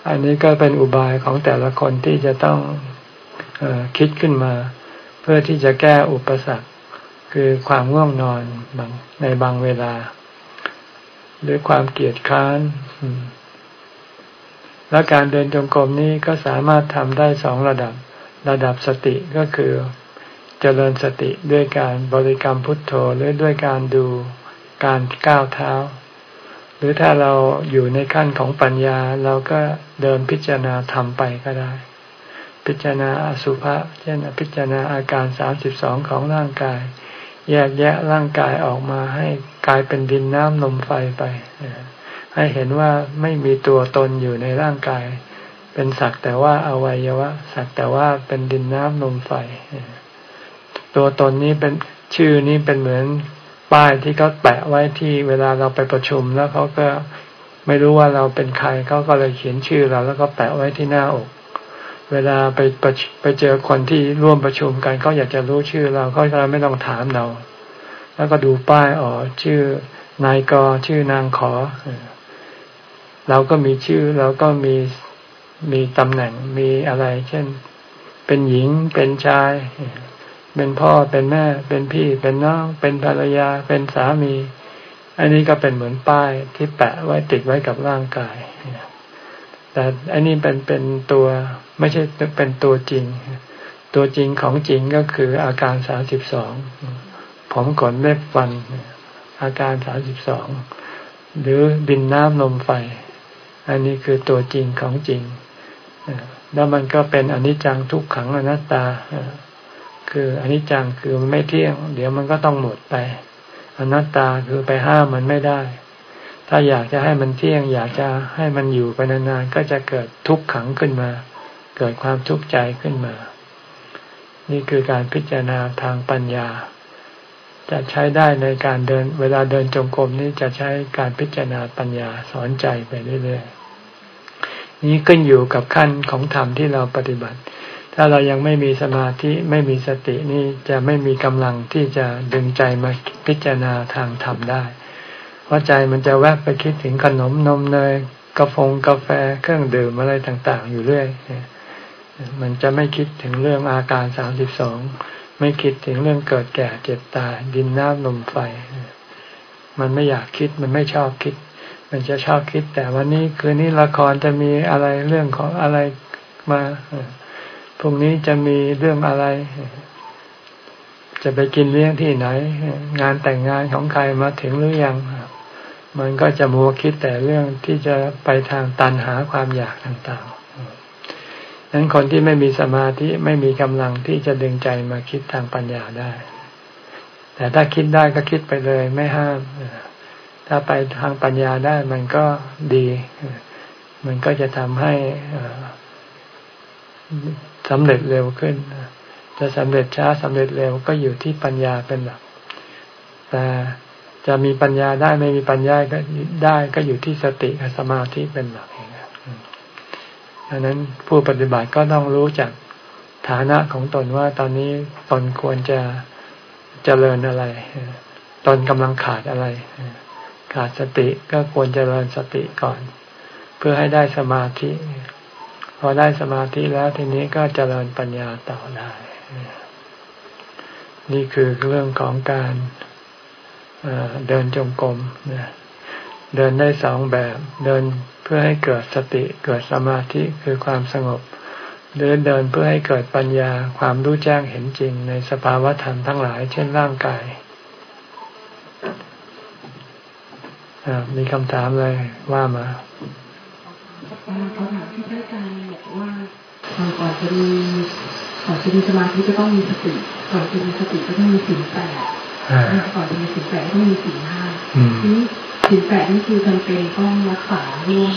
อันนี้ก็เป็นอุบายของแต่ละคนที่จะต้องอคิดขึ้นมา เพื่อที่จะแก้อุปสรรค คือความง่วงนอนในบางเวลา หรือความเกียดค้าน และการเดินจงกรมนี้ก็สามารถทำได้สองระดับ ระดับสติก็คือเจริญสติด้วยการบริกรรมพุทโธหรือด้วยการดูการก้าวเท้า หรือถ้าเราอยู่ในขั้นของปัญญาเราก็เดินพิจารณาทำไปก็ได้ พิจารณาอสุภะเช่นพิจารณาอาการสามสิบสองของร่างกาย แยกแยะร่างกายออกมาให้ กลายเป็นดินน้ำลมไฟไปให้เห็นว่าไม่มีตัวตนอยู่ในร่างกาย เป็นสักแต่ว่าอวัยวะ สักแต่ว่าเป็นดินน้ำลมไฟ ตัวตนนี้เป็นชื่อนี้เป็นเหมือนป้ายที่เขาแปะไว้ที่เวลาเราไปประชุมแล้วเขาก็ไม่รู้ว่าเราเป็นใครเขาก็เลยเขียนชื่อเราแล้วก็แปะไว้ที่หน้าอก เวลาไปไปเจอคนที่ร่วมประชุมกันเขาอยากจะรู้ชื่อเราเขาจะไม่ต้องถามเรา แล้วก็ดูป้ายอ๋อชื่อนายกชื่อนางขอ เราก็มีชื่อเราก็มีมีตำแหน่งมีอะไร เช่น เป็นหญิงเป็นชาย เป็นพ่อเป็นแม่ เป็นพี่เป็นน้อง เป็นภรรยา เป็นสามี อันนี้ก็เป็นเหมือนป้ายที่แปะไว้ติดไว้กับร่างกาย แต่อันนี้เป็นเป็นตัวไม่ใช่เป็นตัวจริง ตัวจริงของจริงก็คืออาการสาสิบสอง ผมขนเล็บฟัน อาการสาสิบสองหรือดินน้ำลมไฟ อันนี้คือตัวจริงของจริง แล้วมันก็เป็นอนิจจังทุกขังอนัตตา คืออนิจจังคือมันไม่เที่ยง เดี๋ยวมันก็ต้องหมดไป อนัตตาคือไปห้ามมันไม่ได้ ถ้าอยากจะให้มันเที่ยง อยากจะให้มันอยู่ไปนานๆก็จะเกิดทุกขังขึ้นมา เกิดความทุกข์ใจขึ้นมา นี่คือการพิจารณาทางปัญญา จะใช้ได้ในการเดิน เวลาเดินจงกรมนี่จะใช้การพิจารณาปัญญาสอนใจไปเรื่อยๆนี้ขึ้นอยู่กับขั้นของธรรมที่เราปฏิบัติ ถ้าเรายังไม่มีสมาธิไม่มีสตินี่จะไม่มีกำลังที่จะดึงใจมาพิจารณาทางธรรมได้ เพราะใจมันจะแวบไปคิดถึงขนมนมเนยกาแฟกาแฟเครื่องดื่มอะไรต่างๆ อยู่เรื่อยมันจะไม่คิดถึงเรื่องอาการสามสิบสอง ไม่คิดถึงเรื่องเกิดแก่เจ็บตาย ดินน้ำลมไฟ มันไม่อยากคิดมันไม่ชอบคิด มันจะชอบคิด แต่วันนี้คืนนี้ละครจะมีอะไรเรื่องของอะไรมาพรุ่งนี้จะมีเรื่องอะไร จะไปกินเลี้ยงที่ไหน งานแต่งงานของใครมาถึงหรือยัง มันก็จะมัวคิดแต่เรื่องที่จะไปทางตันหาความอยากต่าง นั้นคนที่ไม่มีสมาธิไม่มีกำลังที่จะดึงใจมาคิดทางปัญญาได้ แต่ถ้าคิดได้ก็คิดไปเลยไม่ห้าม ถ้าไปทางปัญญาได้มันก็ดี มันก็จะทำให้สำเร็จเร็วขึ้น จะสำเร็จช้าสำเร็จเร็วก็อยู่ที่ปัญญาเป็นหลัก แต่จะมีปัญญาได้ไม่มีปัญญาก็ได้ก็อยู่ที่สติกับสมาธิเป็นหลัก ดังนั้นผู้ปฏิบัติก็ต้องรู้จักฐานะของตนว่าตอนนี้ตนควรจะเจริญอะไร ตนกำลังขาดอะไร ขาดสติก็ควรเจริญสติก่อน เพื่อให้ได้สมาธิ พอได้สมาธิแล้วทีนี้ก็เจริญปัญญาต่อได้ นี่คือเรื่องของการเดินจงกรมเดินได้สองแบบ เดิน เพื่อให้เกิดสติเกิดสมาธิคือความสงบ หรือเดินเพื่อให้เกิดปัญญาความรู้แจ้งเห็นจริงในสภาวะธรรมทั้งหลาย เช่นร่างกายมีคำถามเลยว่ามาเขาถามที่พระอาจารย์บอกว่าก่อนจะมีก่อนจะมีสมาธิจะต้องมีสติก่อนจะมีสติก็ต้องมีสิ่งแปดก่อนจะมีสิ่งแปดต้องมีสิ่งห้าทีนี้ สิ่งแปดนี่คือจำเป็นต้องรักษาร่วม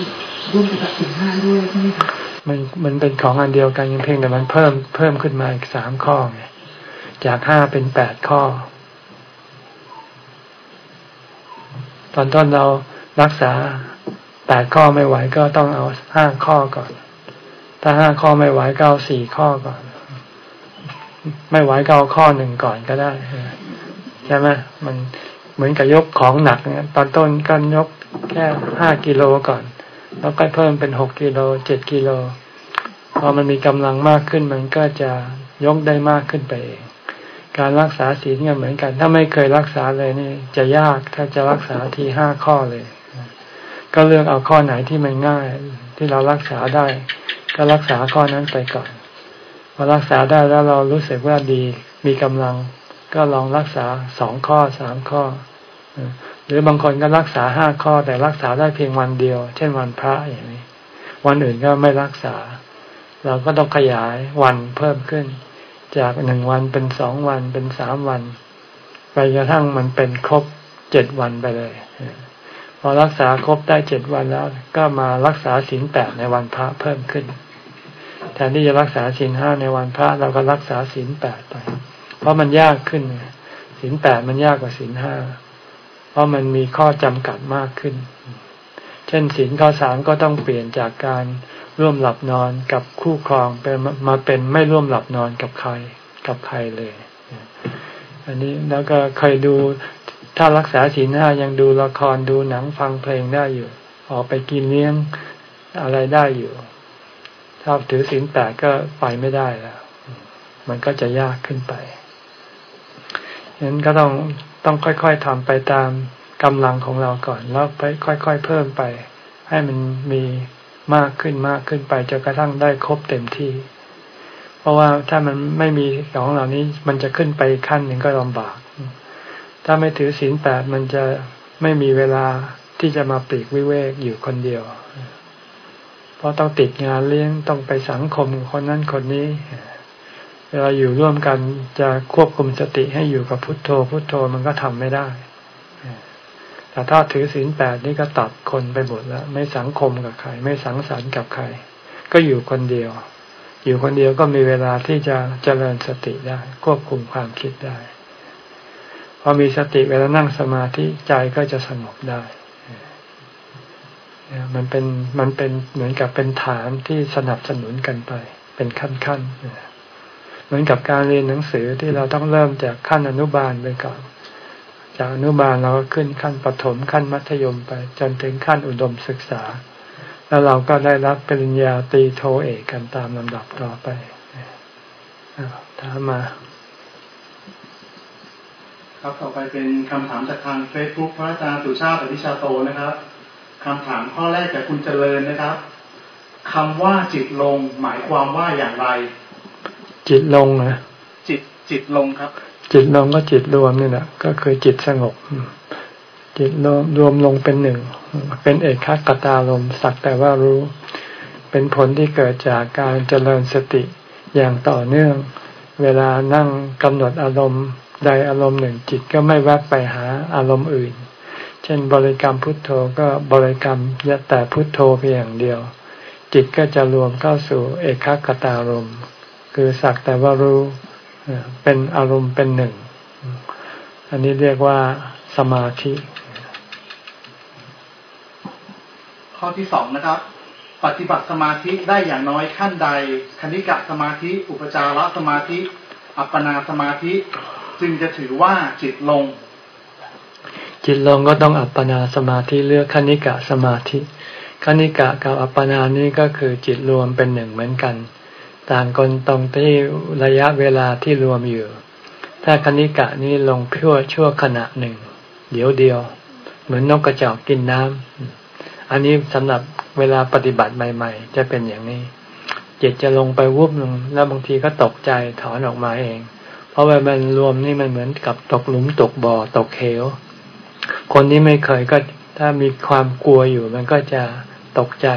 ร่วมกับสิ่งห้าด้วยใช่ไหมคะมันมันเป็นของอันเดียวกันยังเพียงแต่มันเพิ่มเพิ่มขึ้นมาอีกสามข้อไงจากห้าเป็นแปดข้อ ตอนต้นเรารักษาแปดข้อไม่ไหวก็ต้องเอาห้าข้อก่อน ถ้าห้าข้อไม่ไหวก็เอาสี่ข้อก่อน ไม่ไหวก็เอาข้อหนึ่งก่อนก็ได้ใช่ไหมมัน เหมือนกับยกของหนักเนี่ยตอนต้นก็ยกแค่ห้ากิโลก่อน แล้วก็เพิ่มเป็นหกกิโลเจ็ดกิโลพอมันมีกำลังมากขึ้นมันก็จะยกได้มากขึ้นไปเองการรักษาศีลก็เหมือนกัน ถ้าไม่เคยรักษาเลยนี่ จะยากถ้าจะรักษาทีห้าข้อเลย ก็เลือกเอาข้อไหนที่มันง่าย ที่เรารักษาได้ ก็รักษาข้อนั้นไปก่อนพอรักษาได้แล้วเรารู้สึกว่าดีมีกำลัง ก็ลองรักษาสองข้อสามข้อ หรือบางคนก็รักษาห้าข้อแต่รักษาได้เพียงวันเดียว เช่นวันพระอย่างนี้ วันอื่นก็ไม่รักษา เราก็ต้องขยายวันเพิ่มขึ้น จากหนึ่งวันเป็นสองวันเป็นสามวัน ไปกระทั่งมันเป็นครบเจ็ดวันไปเลยพอรักษาครบได้เจ็ดวันแล้ว ก็มารักษาศีลแปดในวันพระเพิ่มขึ้น แทนที่จะรักษาศีลห้าในวันพระเราก็รักษาศีลแปดไป เพราะมันยากขึ้นศีลแปดมันยากกว่าศีลห้าเพราะมันมีข้อจำกัดมากขึ้น เช่นศีลข้อสามก็ต้องเปลี่ยนจากการร่วมหลับนอนกับคู่ครองเป็นมาเป็นไม่ร่วมหลับนอนกับใครกับใครเลย อันนี้แล้วก็เคยดูถ้ารักษาศีลห้ายังดูละครดูหนังฟังเพลงได้อยู่ ออกไปกินเลี้ยงอะไรได้อยู่ ถ้าถือศีลแปดก็ไปไม่ได้แล้ว มันก็จะยากขึ้นไป ฉะนั้นก็ต้องต้องค่อยๆทำไปตามกำลังของเราก่อน แล้วไปค่อยๆเพิ่มไป ให้มันมีมากขึ้นมากขึ้นไปจนกระทั่งได้ครบเต็มที่ เพราะว่าถ้ามันไม่มีของเหล่านี้มันจะขึ้นไปขั้นหนึ่งก็ลำบาก ถ้าไม่ถือศีลแปดมันจะไม่มีเวลาที่จะมาปลีกวิเวกอยู่คนเดียว เพราะต้องติดงานเลี้ยงต้องไปสังคมคนนั้นคนนี้ เวลาอยู่ร่วมกันจะควบคุมสติให้อยู่กับพุทโธ พุทโธมันก็ทำไม่ได้ แต่ถ้าถือศีลแปดนี่ก็ตัดคนไปหมดแล้ว ไม่สังคมกับใคร ไม่สังสรรค์กับใคร ก็อยู่คนเดียว อยู่คนเดียวก็มีเวลาที่จะเจริญสติได้ ควบคุมความคิดได้ พอมีสติเวลานั่งสมาธิใจก็จะสงบได้มันเป็นมันเป็นเหมือนกับเป็นฐานที่สนับสนุนกันไป เป็นขั้นๆเหมือนกับการเรียนหนังสือที่เราต้องเริ่มจากขั้นอนุบาลไปก่อน จากอนุบาลเราก็ขึ้นขั้นปฐมขั้นมัธยมไป จนถึงขั้นอุดมศึกษา แล้วเราก็ได้รับปริญญาตรีโทเอกกันตามลำดับต่อไปถามมา ครับต่อไปเป็นคำถามจากทางเฟซบุ๊กพระอาจารย์สุชาติอภิชาโตนะครับคำถามข้อแรกจากคุณเจริญนะครับคำว่าจิตลงหมายความว่าอย่างไร จิตลงนะจิตจิตลงครับ จิตลงก็จิตรวมนี่แหละก็คือจิตสงบ จิตรวมรวมลงเป็นหนึ่ง เป็นเอกขตาลมสักแต่ว่ารู้ เป็นผลที่เกิดจากการเจริญสติอย่างต่อเนื่อง เวลานั่งกำหนดอารมณ์ใดอารมณ์หนึ่งจิตก็ไม่แวบไปหาอารมณ์อื่น เช่นบริกรรมพุทโธก็บริกรรมแต่พุทโธเพียงอย่างเดียว จิตก็จะรวมเข้าสู่เอกขตารม คือสักแต่ว่ารู้เป็นอารมณ์เป็นหนึ่ง อันนี้เรียกว่าสมาธิ ข้อที่สองนะครับ ปฏิบัติสมาธิได้อย่างน้อยขั้นใด คณิกะสมาธิ อุปจารสมาธิ อัปปนาสมาธิ จึงจะถือว่าจิตลง จิตลงก็ต้องอัปปนาสมาธิเลือกคณิกะสมาธิคณิกะกับอัปปนานี้ก็คือจิตรวมเป็นหนึ่งเหมือนกัน ต่างกันตรงที่ระยะเวลาที่รวมอยู่ ถ้าคณิกะนี้ลงเพื่อชั่วขณะหนึ่ง เดี๋ยวเดียว เหมือนนกกระจอกกินน้ำอันนี้สำหรับเวลาปฏิบัติใหม่ ๆ จะเป็นอย่างนี้ จิตจะลงไปวุบลงแล้วบางทีก็ตกใจถอนออกมาเอง เพราะว่ามันรวมนี่มันเหมือนกับตกหลุมตกบ่อตกเขวคนที่ไม่เคยก็ถ้ามีความกลัวอยู่มันก็จะตกใจ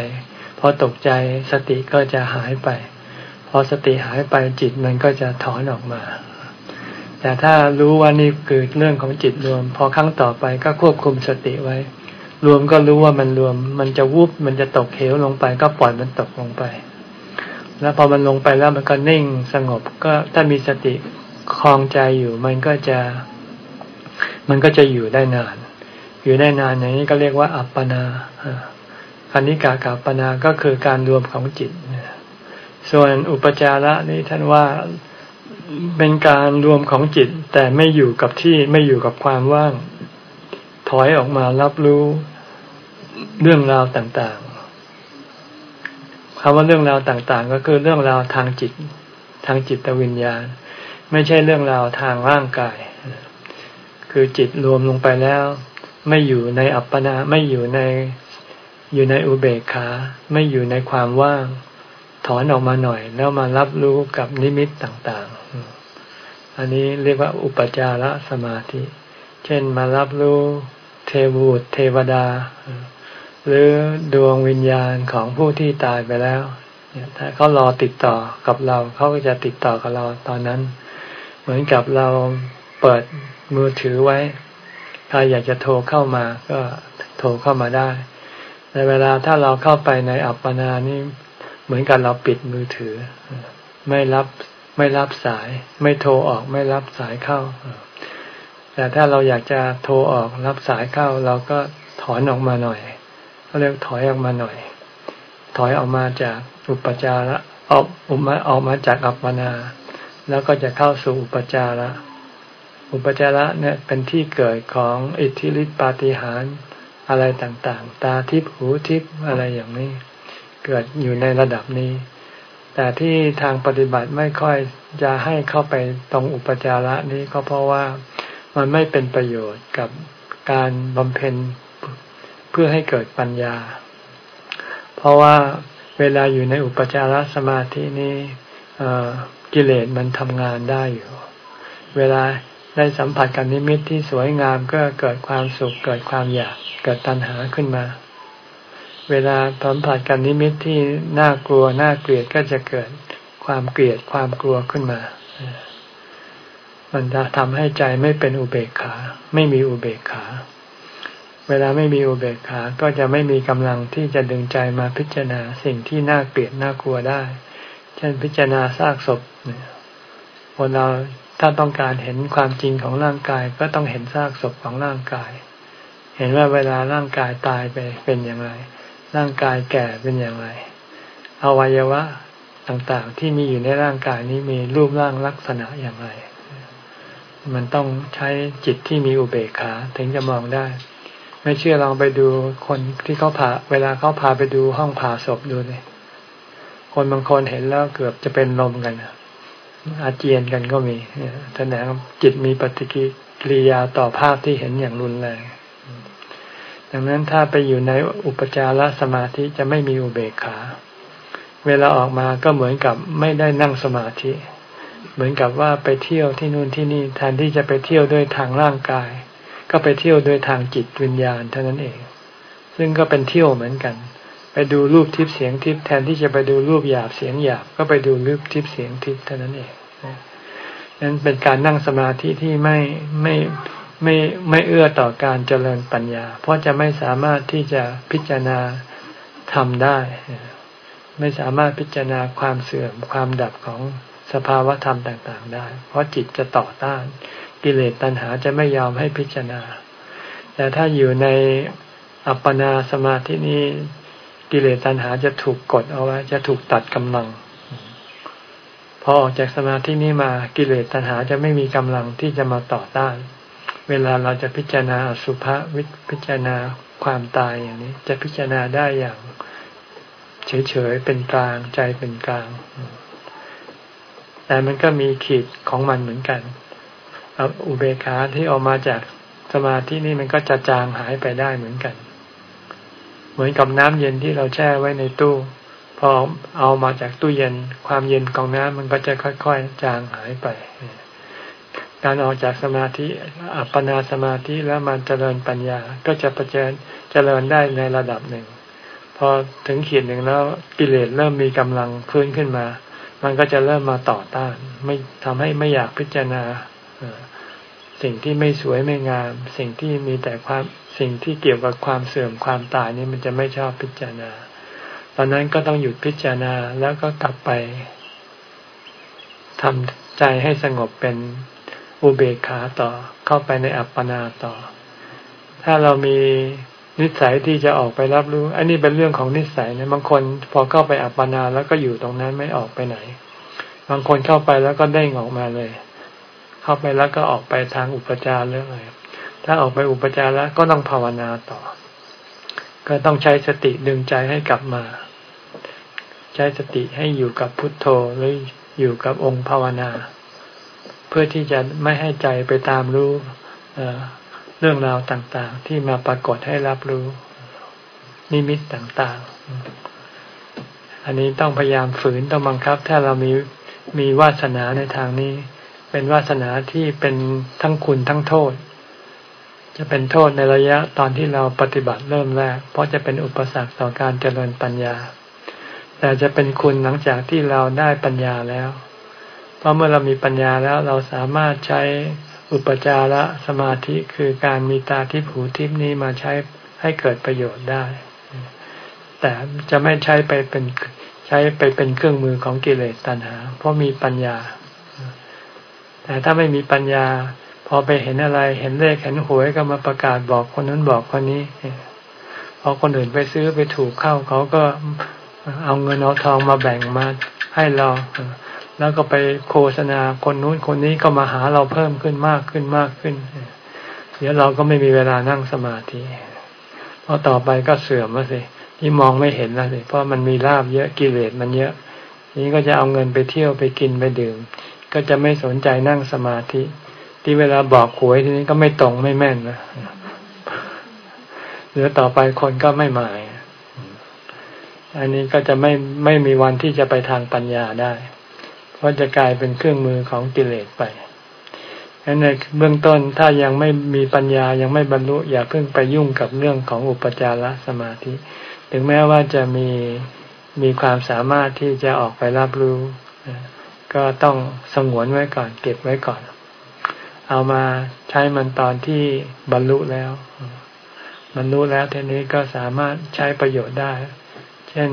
พอตกใจสติก็จะหายไป พอสติหายไปจิตมันก็จะถอนออกมา แต่ถ้ารู้ว่านี่คือเรื่องของจิตรวม พอครั้งต่อไปก็ควบคุมสติไว้ รวมก็รู้ว่ามันรวม มันจะวุบมันจะตกเหวลงไป ก็ปล่อยมันตกลงไป แล้วพอมันลงไปแล้วมันก็นิ่งสงบก็ถ้ามีสติคลองใจอยู่มันก็จะ มันก็จะอยู่ได้นาน อยู่ได้นานอย่างนี้ก็เรียกว่า อัปปนาคันนิกากับปนาก็คือการรวมของจิต ส่วนอุปจาระนี้ท่านว่าเป็นการรวมของจิต แต่ไม่อยู่กับที่ไม่อยู่กับความว่าง ถอยออกมารับรู้เรื่องราวต่างๆคำว่าเรื่องราวต่างๆ ก็คือเรื่องราวทางจิต ทางจิตวิญญาณ ไม่ใช่เรื่องราวทางร่างกาย คือจิตรวมลงไปแล้ว ไม่อยู่ในอัปปนาไม่อยู่ในอยู่ในอุเบกขา ไม่อยู่ในความว่าง ถอนออกมาหน่อย แล้วมารับรู้กับนิมิตต่างๆ อันนี้เรียกว่าอุปจารสมาธิ เช่นมารับรู้เทวูตเทวดา หรือดวงวิญญาณของผู้ที่ตายไปแล้วถ้าเขารอติดต่อกับเราเขาก็จะติดต่อกับเราตอนนั้น เหมือนกับเราเปิดมือถือไว้ใครอยากจะโทรเข้ามาก็โทรเข้ามาได้ ในเวลาถ้าเราเข้าไปในอัปปนานี่ เหมือนกันเราปิดมือถือ ไม่รับไม่รับสาย ไม่โทรออกไม่รับสายเข้า แต่ถ้าเราอยากจะโทรออกรับสายเข้า เราก็ถอนออกมาหน่อยเขาเรียกถอยออกมาหน่อย ถอยออกมาจากอุปจาระออกออกมาออกมาจากอัปปนา แล้วก็จะเข้าสู่อุปจาระ อุปจาระเนี่ยเป็นที่เกิดของอิทธิฤทธิปาฏิหาริย์อะไรต่างๆ ตาทิพหูทิพอะไรอย่างนี้ เกิดอยู่ในระดับนี้ แต่ที่ทางปฏิบัติไม่ค่อยจะให้เข้าไปตรงอุปจาระนี้ก็เพราะว่ามันไม่เป็นประโยชน์กับการบำเพ็ญเพื่อให้เกิดปัญญา เพราะว่าเวลาอยู่ในอุปจารสมาธินี้กิเลสมันทำงานได้อยู่ เวลาได้สัมผัสกับนิมิตที่สวยงามก็เกิดความสุขเกิดความอยากเกิดตัณหาขึ้นมา เวลาสัมผัสกับนิมิตที่น่ากลัวน่าเกลียดก็จะเกิดความเกลียดความกลัวขึ้นมา มันจะทำให้ใจไม่เป็นอุเบกขา ไม่มีอุเบกขา เวลาไม่มีอุเบกขา ก็จะไม่มีกำลังที่จะดึงใจมาพิจารณาสิ่งที่น่าเกลียดน่ากลัวได้ เช่นพิจารณาซากศพคนเราถ้าต้องการเห็นความจริงของร่างกาย ก็ต้องเห็นซากศพของร่างกาย เห็นว่าเวลาร่างกายตายไปเป็นอย่างไร ร่างกายแก่เป็นอย่างไร อวัยวะต่างๆ ที่มีอยู่ในร่างกายนี้มีรูปร่างลักษณะอย่างไร มันต้องใช้จิตที่มีอุเบกขาถึงจะมองได้ ไม่เชื่อลองไปดูคนที่เขาพาเวลาเขาพาไปดูห้องผ่าศพดูเลยคนบางคนเห็นแล้วเกือบจะเป็นลมกันอาเจียนกันก็มีแสดงจิตมีปฏิกิริยาต่อภาพที่เห็นอย่างรุนแรง ดังนั้นถ้าไปอยู่ในอุปจารสมาธิจะไม่มีอุเบกขา เวลาออกมาก็เหมือนกับไม่ได้นั่งสมาธิ เหมือนกับว่าไปเที่ยวที่นู่นที่นี่แทนที่จะไปเที่ยวด้วยทางร่างกาย ก็ไปเที่ยวด้วยทางจิตวิญญาณเท่านั้นเอง ซึ่งก็เป็นเที่ยวเหมือนกัน ไปดูรูปทิพย์เสียงทิพย์แทนที่จะไปดูรูปหยาบเสียงหยาบก็ไปดูรูปทิพย์เสียงทิพย์เท่านั้นเองนั้นเป็นการนั่งสมาธิที่ไม่ไม่ ไม่ไม่เอื้อต่อการเจริญปัญญา เพราะจะไม่สามารถที่จะพิจารณาทำได้ ไม่สามารถพิจารณาความเสื่อมความดับของสภาวะธรรมต่างๆ ได้ เพราะจิตจะต่อต้าน กิเลสตัณหาจะไม่ยอมให้พิจารณา แต่ถ้าอยู่ในอัปปนาสมาธินี้กิเลสตัณหาจะถูกกดเอาไว้ จะถูกตัดกำลัง พอออกจากสมาธินี้มากิเลสตัณหาจะไม่มีกำลังที่จะมาต่อต้าน เวลาเราจะพิจารณาสุภาวิพิจารณาความตายอย่างนี้ จะพิจารณาได้อย่าง เฉยๆเป็นกลางใจเป็นกลาง แต่มันก็มีขีดของมันเหมือนกันอุเบกขาที่ออกมาจากสมาธินี่มันก็จะจางหายไปได้เหมือนกัน เหมือนกับน้ำเย็นที่เราแช่ไว้ในตู้ พอเอามาจากตู้เย็น ความเย็นของน้ำมันก็จะค่อยๆจางหายไป การออกจากสมาธิอัปปนาสมาธิแล้วมันเจริญปัญญาก็จะประเจริญเจริญได้ในระดับหนึ่ง พอถึงขีดหนึ่งแล้วกิเลสเริ่มมีกำลังพื้นขึ้นมา มันก็จะเริ่มมาต่อต้าน ไม่ทำให้ไม่อยากพิจารณาสิ่งที่ไม่สวยไม่งาม สิ่งที่มีแต่ความสิ่งที่เกี่ยวกับความเสื่อมความตายนี่มันจะไม่ชอบพิจารณา ตอนนั้นก็ต้องหยุดพิจารณาแล้วก็กลับไปทำใจให้สงบเป็น อุเบกขาต่อเข้าไปในอัปปนาต่อ ถ้าเรามีนิสัยที่จะออกไปรับรู้ อันนี้เป็นเรื่องของนิสัยนะบางคนพอเข้าไปอัปปนาแล้วก็อยู่ตรงนั้นไม่ออกไปไหน บางคนเข้าไปแล้วก็ได้งออกมาเลย เข้าไปแล้วก็ออกไปทางอุปจารเรื่องอะไรถ้าออกไปอุปจารแล้วก็ต้องภาวนาต่อ ก็ต้องใช้สติดึงใจให้กลับมา ใช้สติให้อยู่กับพุทโธหรืออยู่กับองค์ภาวนา เพื่อที่จะไม่ให้ใจไปตามรู้เรื่องราวต่างๆ ที่มาปรากฏให้รับรู้ นิมิตต่างๆ อันนี้ต้องพยายามฝืนต้องบังคับ ถ้าเรามีมีวาสนาในทางนี้ เป็นวาสนาที่เป็นทั้งคุณทั้งโทษ จะเป็นโทษในระยะตอนที่เราปฏิบัติเริ่มแรก เพราะจะเป็นอุปสรรคต่อการเจริญปัญญา แต่จะเป็นคุณหลังจากที่เราได้ปัญญาแล้ว เพราะเมื่อเรามีปัญญาแล้วเราสามารถใช้อุปจารสมาธิคือการมีตาทิพหูทิพนี้มาใช้ให้เกิดประโยชน์ได้ แต่จะไม่ใช้ไปเป็นใช้ไปเป็นเครื่องมือของกิเลสตัณหา เพราะมีปัญญา แต่ถ้าไม่มีปัญญา พอไปเห็นอะไรเห็นเลขเห็นหวยก็มาประกาศบอกคนนั้นบอกคนนี้พอคนอื่นไปซื้อไปถูกเข้าเขาก็เอาเงินเอาทองมาแบ่งมาให้เรา แล้วก็ไปโฆษณาคนนู้นคนนี้ก็มาหาเราเพิ่มขึ้นมากขึ้นมากขึ้น เดี๋ยวเราก็ไม่มีเวลานั่งสมาธิเพราะต่อไปก็เสื่อมมาสิที่มองไม่เห็นแล้วสิเพราะมันมีลาบเยอะกิเลสมันเยอะนี้ก็จะเอาเงินไปเที่ยวไปกินไปดื่ม ก็จะไม่สนใจนั่งสมาธิ ที่เวลาบอกหวยทีนี้ก็ไม่ตรงไม่แม่นนะหรือต่อไปคนก็ไม่หมาย อันนี้ก็จะไม่ไม่มีวันที่จะไปทางปัญญาได้ เพราจะกลายเป็นเครื่องมือของกิเลสไปฉะนั้นในเบื้องต้นถ้ายังไม่มีปัญญายังไม่บรรลุอย่าเพิ่งไปยุ่งกับเรื่องของอุปจารสมาธิ ถึงแม้ว่าจะมีมีความสามารถที่จะออกไปรับรู้ ก็ต้องสงวนไว้ก่อน เก็บไว้ก่อน เอามาใช้มันตอนที่บรรลุแล้วบรรลุแล้วทีนี้ก็สามารถใช้ประโยชน์ได้ เช่น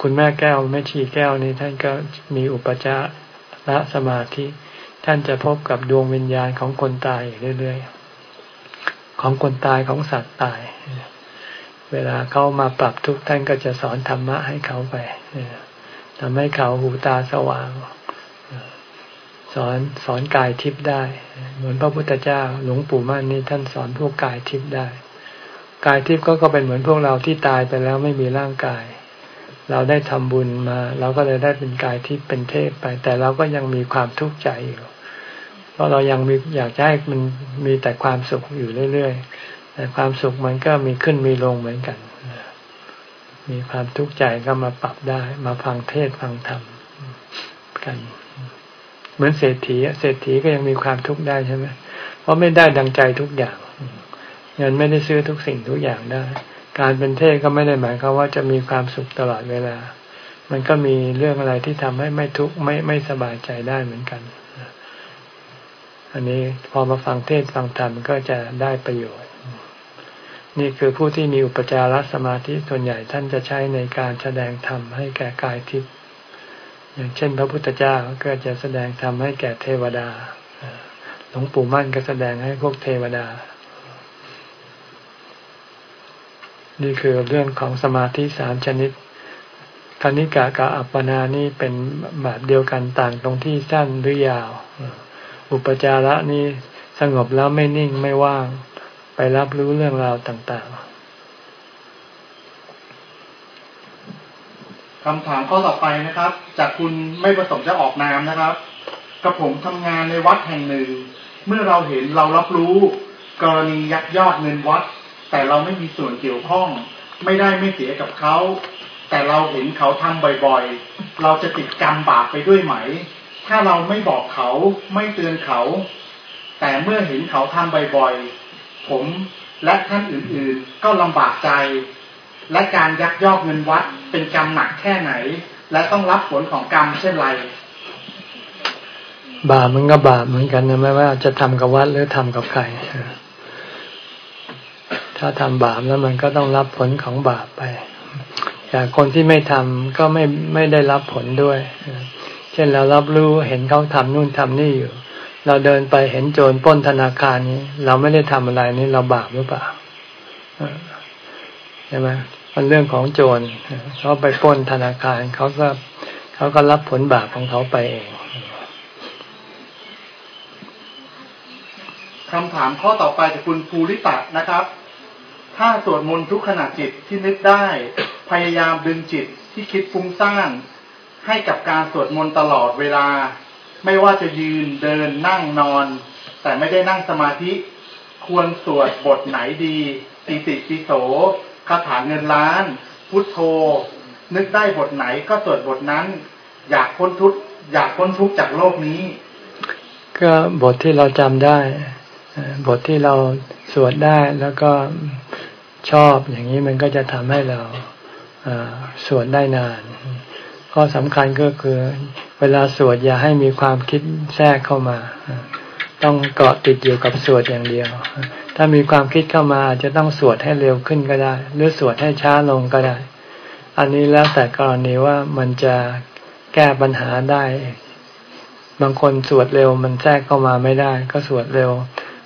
คุณแม่แก้วแม่ชีแก้วนี้ท่านก็มีอุปจา ระสมาธิ ท่านจะพบกับดวงวิญญาณของคนตายเรื่อยๆ ของคนตายของสัตว์ตาย เวลาเขามาปรับทุกท่านก็จะสอนธรรมะให้เขาไปทำให้เขาหูตาสว่าง สอนสอนกายทิพย์ได้ เหมือนพระพุทธเจ้าหลวงปู่มั่นนี่ท่านสอนพวกกายทิพย์ได้ กายทิพย์ก็ก็เป็นเหมือนพวกเราที่ตายไปแล้วไม่มีร่างกาย เราได้ทำบุญมา เราก็เลยได้เป็นกายทิพย์เป็นเทพไป แต่เราก็ยังมีความทุกข์ใจอยู่เพราะเรายังมีอยากจะให้มันมีแต่ความสุขอยู่เรื่อยๆแต่ความสุขมันก็มีขึ้นมีลงเหมือนกัน มีความทุกข์ใจก็มาปรับได้ มาฟังเทศฟังธรรมกัน เหมือนเศรษฐีเศรษฐีก็ยังมีความทุกข์ได้ใช่ไหมเพราะไม่ได้ดังใจทุกอย่าง เงินไม่ได้ซื้อทุกสิ่งทุกอย่างได้ การเป็นเทศก็ไม่ได้หมายความว่าจะมีความสุขตลอดเวลา มันก็มีเรื่องอะไรที่ทำให้ไม่ทุกข์ไม่ไม่สบายใจได้เหมือนกัน อันนี้พอมาฟังเทศฟังธรรมก็จะได้ประโยชน์ นี่คือผู้ที่มีอุปจารสมาธิส่วนใหญ่ท่านจะใช้ในการแสดงธรรมให้แก่กายทิพย์อย่างเช่น พระพุทธเจ้าก็จะแสดงธรรมให้แก่เทวดา หลวงปู่มั่นก็แสดงให้พวกเทวดา นี่คือเรื่องของสมาธิสามชนิดคณิกะกับอัปปนานี่เป็นแบบเดียวกันต่างตรงที่สั้นหรือยาว อุปจาระนี่สงบแล้วไม่นิ่งไม่ว่าง ไปรับรู้เรื่องราวต่างๆคำถามข้อต่อไปนะครับ จากคุณไม่ประสงค์จะออกนามนะครับกระผมทำงานในวัดแห่งหนึ่ง เมื่อเราเห็นเรารับรู้ กรณียักยอดเงินวัด แต่เราไม่มีส่วนเกี่ยวข้อง ไม่ได้ไม่เสียกับเขา แต่เราเห็นเขาทำบ่อยๆ เราจะติดกรรมบาปไปด้วยไหม ถ้าเราไม่บอกเขาไม่เตือนเขา แต่เมื่อเห็นเขาทำบ่อยๆ ผมและท่านอื่นๆ ก็ลำบากใจ และการยักยอกเงินวัดเป็นกรรมหนักแค่ไหน และต้องรับผลของกรรมเช่นไรบาปมันก็บาปเหมือนกันนะไม่ว่าจะทำกับวัดหรือทำกับใคร ถ้าทำบาปแล้วมันก็ต้องรับผลของบาปไปแต่คนที่ไม่ทำก็ไม่ไม่ได้รับผลด้วย เช่นเรารับรู้เห็นเขาทำนู่นทำนี่อยู่ เราเดินไปเห็นโจรป้นธนาคารนี้ เราไม่ได้ทำอะไรนี่เราบาปหรือเปล่าใช่ไหมมันเรื่องของโจรเขาไปป้นธนาคารเขาก็เขาก็รับผลบาปของเขาไปเองคำถามข้อต่อไปจากคุณภูริตะนะครับ ถ้าสวดมนต์ทุกขณะจิตที่นึกได้ พยายามดึงจิตที่คิดฟุ้งซ่านให้กับการสวดมนต์ตลอดเวลา ไม่ว่าจะยืนเดินนั่งนอน แต่ไม่ได้นั่งสมาธิ ควรสวดบทไหนดีปีติปิโสคาถาเงินล้าน พุทโธ นึกได้บทไหนก็สวดบทนั้น อยากพ้นทุกอยากพ้นทุกจากโลกนี้ ก็บทที่เราจำได้ บทที่เราสวดได้แล้วก็ ชอบอย่างนี้มันก็จะทำให้เราสวดได้นาน ข้อสำคัญก็คือ เวลาสวดอย่าให้มีความคิดแทรกเข้ามา ต้องเกาะติดอยู่กับสวดอย่างเดียว ถ้ามีความคิดเข้ามาอาจจะต้องสวดให้เร็วขึ้นก็ได้ หรือสวดให้ช้าลงก็ได้ อันนี้แล้วแต่กรณีว่ามันจะแก้ปัญหาได้ บางคนสวดเร็วมันแทรกเข้ามาไม่ได้ ก็สวดเร็ว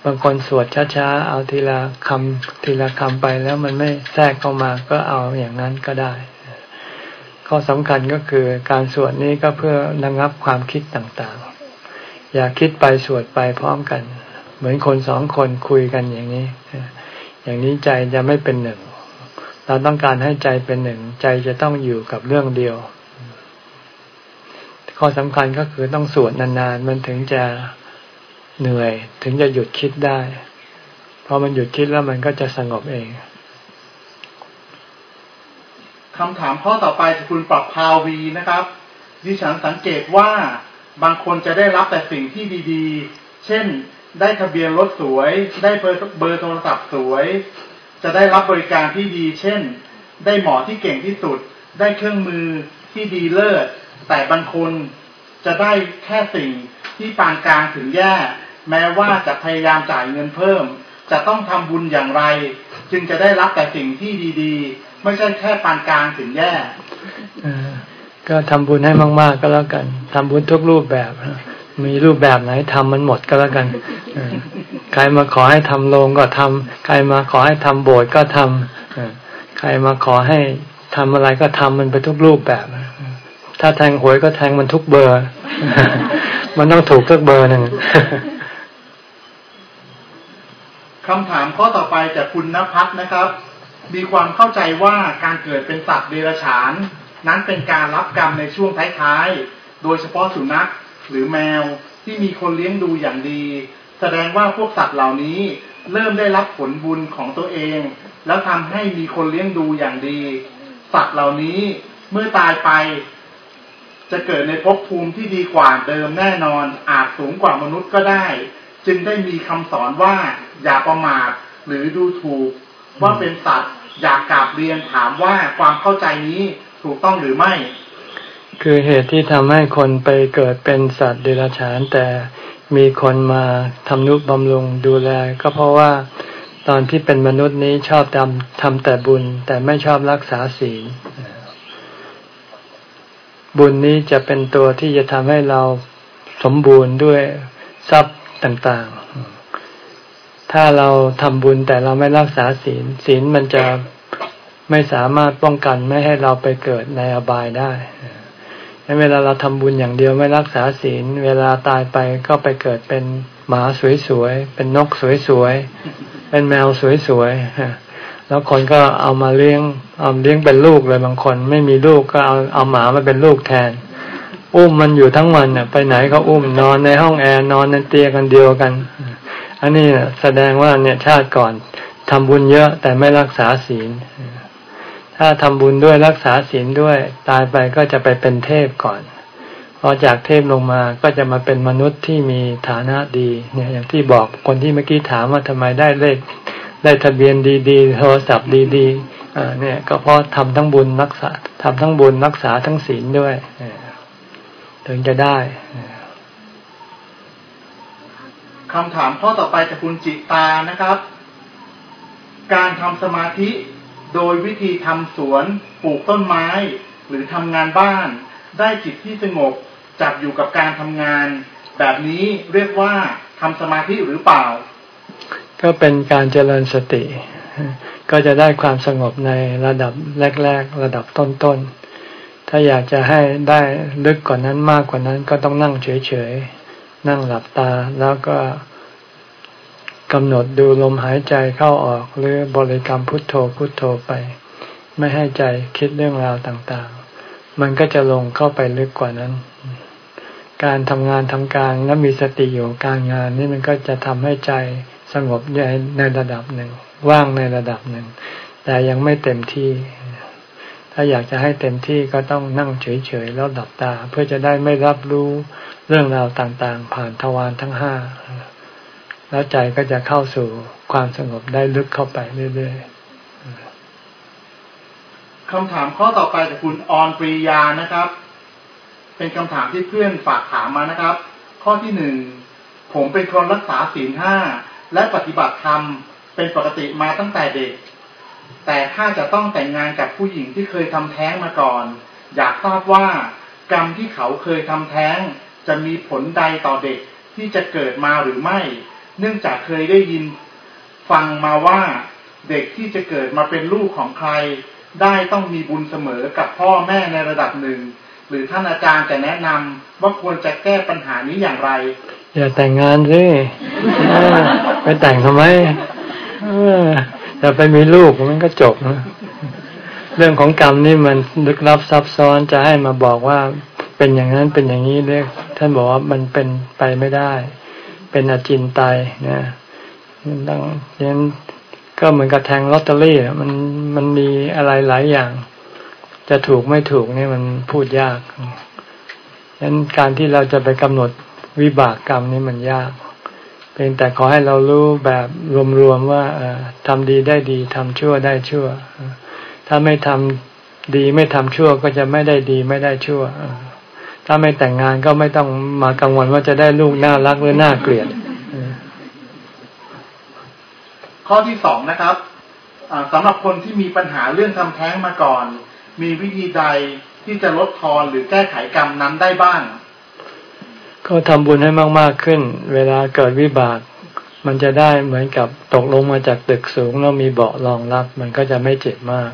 บางคนสวดช้าๆ เอาทีละคำทีละคำไปแล้วมันไม่แทรกเข้ามาก็เอาอย่างนั้นก็ได้ ข้อสำคัญก็คือการสวดนี้ก็เพื่อระงับความคิดต่างๆ อย่าคิดไปสวดไปพร้อมกัน เหมือนคนสองคนคุยกันอย่างนี้ อย่างนี้ใจจะไม่เป็นหนึ่ง เราต้องการให้ใจเป็นหนึ่ง ใจจะต้องอยู่กับเรื่องเดียว ข้อสำคัญก็คือต้องสวดนานๆ มันถึงจะ เหนื่อยถึงจะหยุดคิดได้พอมันหยุดคิดแล้วมันก็จะสงบเองคำถามข้อต่อไปจากคุณปรับพาวีนะครับดิฉันสังเกตว่าบางคนจะได้รับแต่สิ่งที่ดีๆ เช่น ได้ทะเบียนรถสวย ได้เบอร์เบอร์โทรศัพท์สวย จะได้รับบริการที่ดี เช่น ได้หมอที่เก่งที่สุด ได้เครื่องมือที่ดีเลิศ แต่บางคนจะได้แค่สิ่งที่ปานกลางถึงแย่ แม้ว่าจะพยายามจ่ายเงินเพิ่ม จะต้องทำบุญอย่างไร จึงจะได้รับแต่สิ่งที่ดีๆ ไม่ใช่แค่ปานกลางถึงแย่ก็ทำบุญให้มาก ๆ ก็แล้วกันทำบุญทุกรูปแบบ มีรูปแบบไหนทำมันหมดก็แล้วกันใครมาขอให้ทำโรงก็ทำใครมาขอให้ทำโบสถ์ก็ทำใครมาขอให้ทำอะไรก็ทำมันไปทุกรูปแบบ ถ้าแทงหวยก็แทงมันทุกเบอร์ มันต้องถูกทุกเบอร์หนึ่ง คำถามข้อต่อไปจากคุณนภัสนะครับ มีความเข้าใจว่าการเกิดเป็นสัตว์เดรัจฉาน นั้นเป็นการรับกรรมในช่วงท้ายๆ โดยเฉพาะสุนัขหรือแมวที่มีคนเลี้ยงดูอย่างดี แสดงว่าพวกสัตว์เหล่านี้เริ่มได้รับผลบุญของตัวเอง แล้วทำให้มีคนเลี้ยงดูอย่างดี สัตว์เหล่านี้เมื่อตายไป จะเกิดในภพภูมิที่ดีกว่าเดิมแน่นอนอาจสูงกว่ามนุษย์ก็ได้ จึงได้มีคำสอนว่าอย่าประมาทหรือดูถูกว่าเป็นสัตว์อยากกราบเรียนถามว่าความเข้าใจนี้ถูกต้องหรือไม่ คือเหตุที่ทำให้คนไปเกิดเป็นสัตว์เดรัจฉาน แต่มีคนมาทำนุบำรุงดูแล ก็เพราะว่าตอนที่เป็นมนุษย์นี้ชอบทำทำแต่บุญ แต่ไม่ชอบรักษาศีลบุญนี้จะเป็นตัวที่จะทำให้เราสมบูรณ์ด้วยทรัพย์ ต่างๆ ถ้าเราทำบุญแต่เราไม่รักษาศีล ศีลมันจะไม่สามารถป้องกันไม่ให้เราไปเกิดในอบายได้เวลาเราทำบุญอย่างเดียวไม่รักษาศีล เวลาตายไปก็ไปเกิดเป็นหมาสวยๆ เป็นนกสวยๆ เป็นแมวสวยๆ แล้วคนก็เอามาเลี้ยงเอาเลี้ยงเป็นลูกเลยบางคน ไม่มีลูกก็เอาเอาหมามาเป็นลูกแทน อุ้มมันอยู่ทั้งวันเนี่ยไปไหนก็อุ้มนอนในห้องแอร์นอนในเตียงกันเดียวกัน อันนี้แสดงว่าเนี่ยชาติก่อนทำบุญเยอะแต่ไม่รักษาศีล ถ้าทำบุญด้วยรักษาศีลด้วย ตายไปก็จะไปเป็นเทพก่อนพอจากเทพลงมาก็จะมาเป็นมนุษย์ที่มีฐานะดี เนี่ยอย่างที่บอกคนที่เมื่อกี้ถามว่าทำไมได้เลขได้ทะเบียนดีๆโทรศัพท์ดีๆอ่าเนี่ยก็เพราะทำทั้งบุญรักษาทำทั้งบุญรักษาทั้งศีลด้วย ถึงจะได้คำถามข้อต่อไปจากคุณจิตานะครับ การทำสมาธิโดยวิธีทำสวนปลูกต้นไม้ หรือทำงานบ้าน ได้จิตที่สงบจับอยู่กับการทำงาน แบบนี้เรียกว่าทำสมาธิหรือเปล่า ก็เป็นการเจริญสติ ก็จะได้ความสงบในระดับแรก ๆ ระดับต้นๆ ถ้าอยากจะให้ได้ลึกกว่านั้นมากกว่านั้นก็ต้องนั่งเฉยๆ นั่งหลับตาแล้วก็กำหนดดูลมหายใจเข้าออกหรือบริกรรมพุทโธพุทโธไป ไม่ให้ใจคิดเรื่องราวต่างๆ มันก็จะลงเข้าไปลึกกว่านั้น การทำงานทำการและมีสติอยู่การงานนี่มันก็จะทำให้ใจสงบในในระดับหนึ่ง ว่างในระดับหนึ่ง แต่ยังไม่เต็มที่ ถ้าอยากจะให้เต็มที่ก็ต้องนั่งเฉยๆแล้วดับตา เพื่อจะได้ไม่รับรู้เรื่องราวต่างๆ ผ่านทวารทั้งห้าแล้วใจก็จะเข้าสู่ความสงบได้ลึกเข้าไปเรื่อยๆคำถามข้อต่อไปจากคุณออนปรียานะครับ เป็นคำถามที่เพื่อนฝากถามมานะครับ ข้อที่หนึ่งผมเป็นคนรักษาศีลห้าและปฏิบัติธรรมเป็นปกติมาตั้งแต่เด็ก แต่ถ้าจะต้องแต่งงานกับผู้หญิงที่เคยทำแท้งมาก่อน อยากทราบว่ากรรมที่เขาเคยทำแท้ง จะมีผลใดต่อเด็กที่จะเกิดมาหรือไม่ เนื่องจากเคยได้ยินฟังมาว่าเด็กที่จะเกิดมาเป็นลูกของใคร ได้ต้องมีบุญเสมอกับพ่อแม่ในระดับหนึ่ง หรือท่านอาจารย์จะแนะนำว่าควรจะแก้ปัญหานี้อย่างไร อย่าแต่งงานสิไปแต่งทำไม อย่ไปมีลูกมันก็จบนะเรื่องของกรรมนี่มันลึกลับซับซ้อนจะให้มาบอกว่าเป็นอย่างนั้นเป็นอย่างนี้เรียกท่านบอกว่ามันเป็นไปไม่ได้ เป็นอจินไตยนะดังนั้นก็เหมือนกับแทงลอตเตอรี่มันมันมีอะไรหลายอย่าง จะถูกไม่ถูกนี่มันพูดยากฉะนั้นการที่เราจะไปกำหนดวิบากกรรมนี่มันยาก เป็นแต่ขอให้เรารู้แบบรวมๆว่าทำดีได้ดีทำชั่วได้ชั่ว ถ้าไม่ทำดีไม่ทำชั่วก็จะไม่ได้ดีไม่ได้ชั่ว ถ้าไม่แต่งงานก็ไม่ต้องมากังวลว่าจะได้ลูกน่ารักหรือน่าเกลียด ข้อที่สองนะครับสำหรับคนที่มีปัญหาเรื่องทำแท้งมาก่อน มีวิธีใดที่จะลดทอนหรือแก้ไขกรรมนั้นได้บ้าง ก็ทำบุญให้มาก ๆขึ้น เวลาเกิดวิบาก มันจะได้เหมือนกับตกลงมาจากตึกสูงแล้วมีเบาะรองรับ มันก็จะไม่เจ็บมาก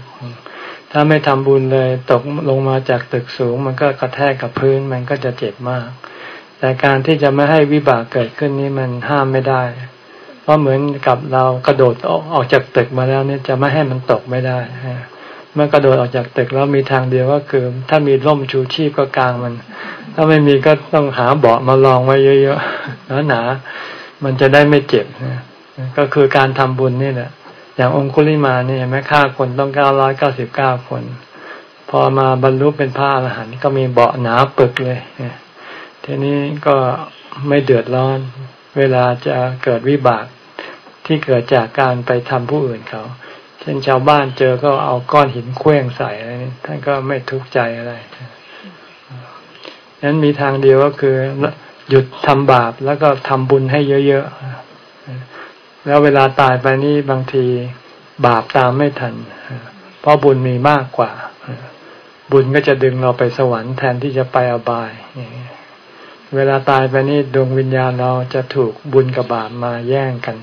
ถ้าไม่ทำบุญเลยตกลงมาจากตึกสูง มันก็กระแทกกับพื้นมันก็จะเจ็บมาก แต่การที่จะไม่ให้วิบากเกิดขึ้นนี้มันห้ามไม่ได้ เพราะเหมือนกับเรากระโดดออกจากตึกมาแล้วเนี่ยจะไม่ให้มันตกไม่ได้เมื่อกระโดดออกจากตึกแล้วมีทางเดียวก็คือ ถ้ามีร่มชูชีพก็กลางมัน ถ้าไม่มีก็ต้องหาเบาะมาลองไว้เยอะๆหนาๆมันจะได้ไม่เจ็บนะก็คือการทำบุญนี่แหละอย่างองคุลิมาเนี่ยแม้ฆ่าคนต้องเก้าร้อยเก้าสิบเก้าคน พอมาบรรลุเป็นพระอรหันต์ก็มีเบาะหนาปึกเลยทีนี้ก็ไม่เดือดร้อน เวลาจะเกิดวิบากที่เกิดจากการไปทำผู้อื่นเขา เช่นชาวบ้านเจอก็เอาก้อนหินเคว้งใส่อะไรนี้ท่านก็ไม่ทุกข์ใจอะไร นั้นมีทางเดียวก็คือหยุดทำบาปแล้วก็ทำบุญให้เยอะๆ แล้วเวลาตายไปนี่บางทีบาปตามไม่ทัน เพราะบุญมีมากกว่า บุญก็จะดึงเราไปสวรรค์แทนที่จะไปอบาย เวลาตายไปนี่ดวงวิญญาณเราจะถูกบุญกับบาปมาแย่งกัน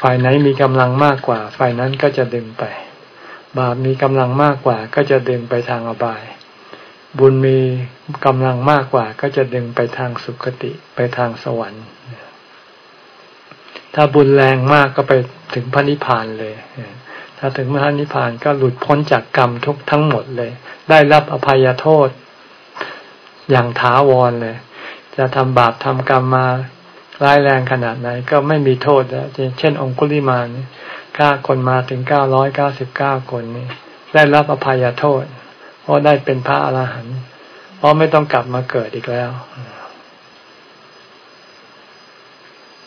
ฝ่ายไหนมีกำลังมากกว่า ฝ่ายนั้นก็จะดึงไป บาปมีกำลังมากกว่า ก็จะดึงไปทางอบาย บุญมีกำลังมากกว่า ก็จะดึงไปทางสุคติไปทางสวรรค์ ถ้าบุญแรงมากก็ไปถึงพระนิพพานเลย ถ้าถึงพระนิพพานก็หลุดพ้นจากกรรมทุกทั้งหมดเลย ได้รับอภัยโทษ อย่างท้าวรเลย จะทำบาปทำกรรมมาร้ายแรงขนาดไหนก็ไม่มีโทษแล้วเช่น องคุลิมานฆ่าคนมาถึงเก้าร้อยเก้าสิบเก้าคนนี้ได้รับอภัยโทษ เพราะได้เป็นพระอรหันต์เพราะไม่ต้องกลับมาเกิดอีกแล้ว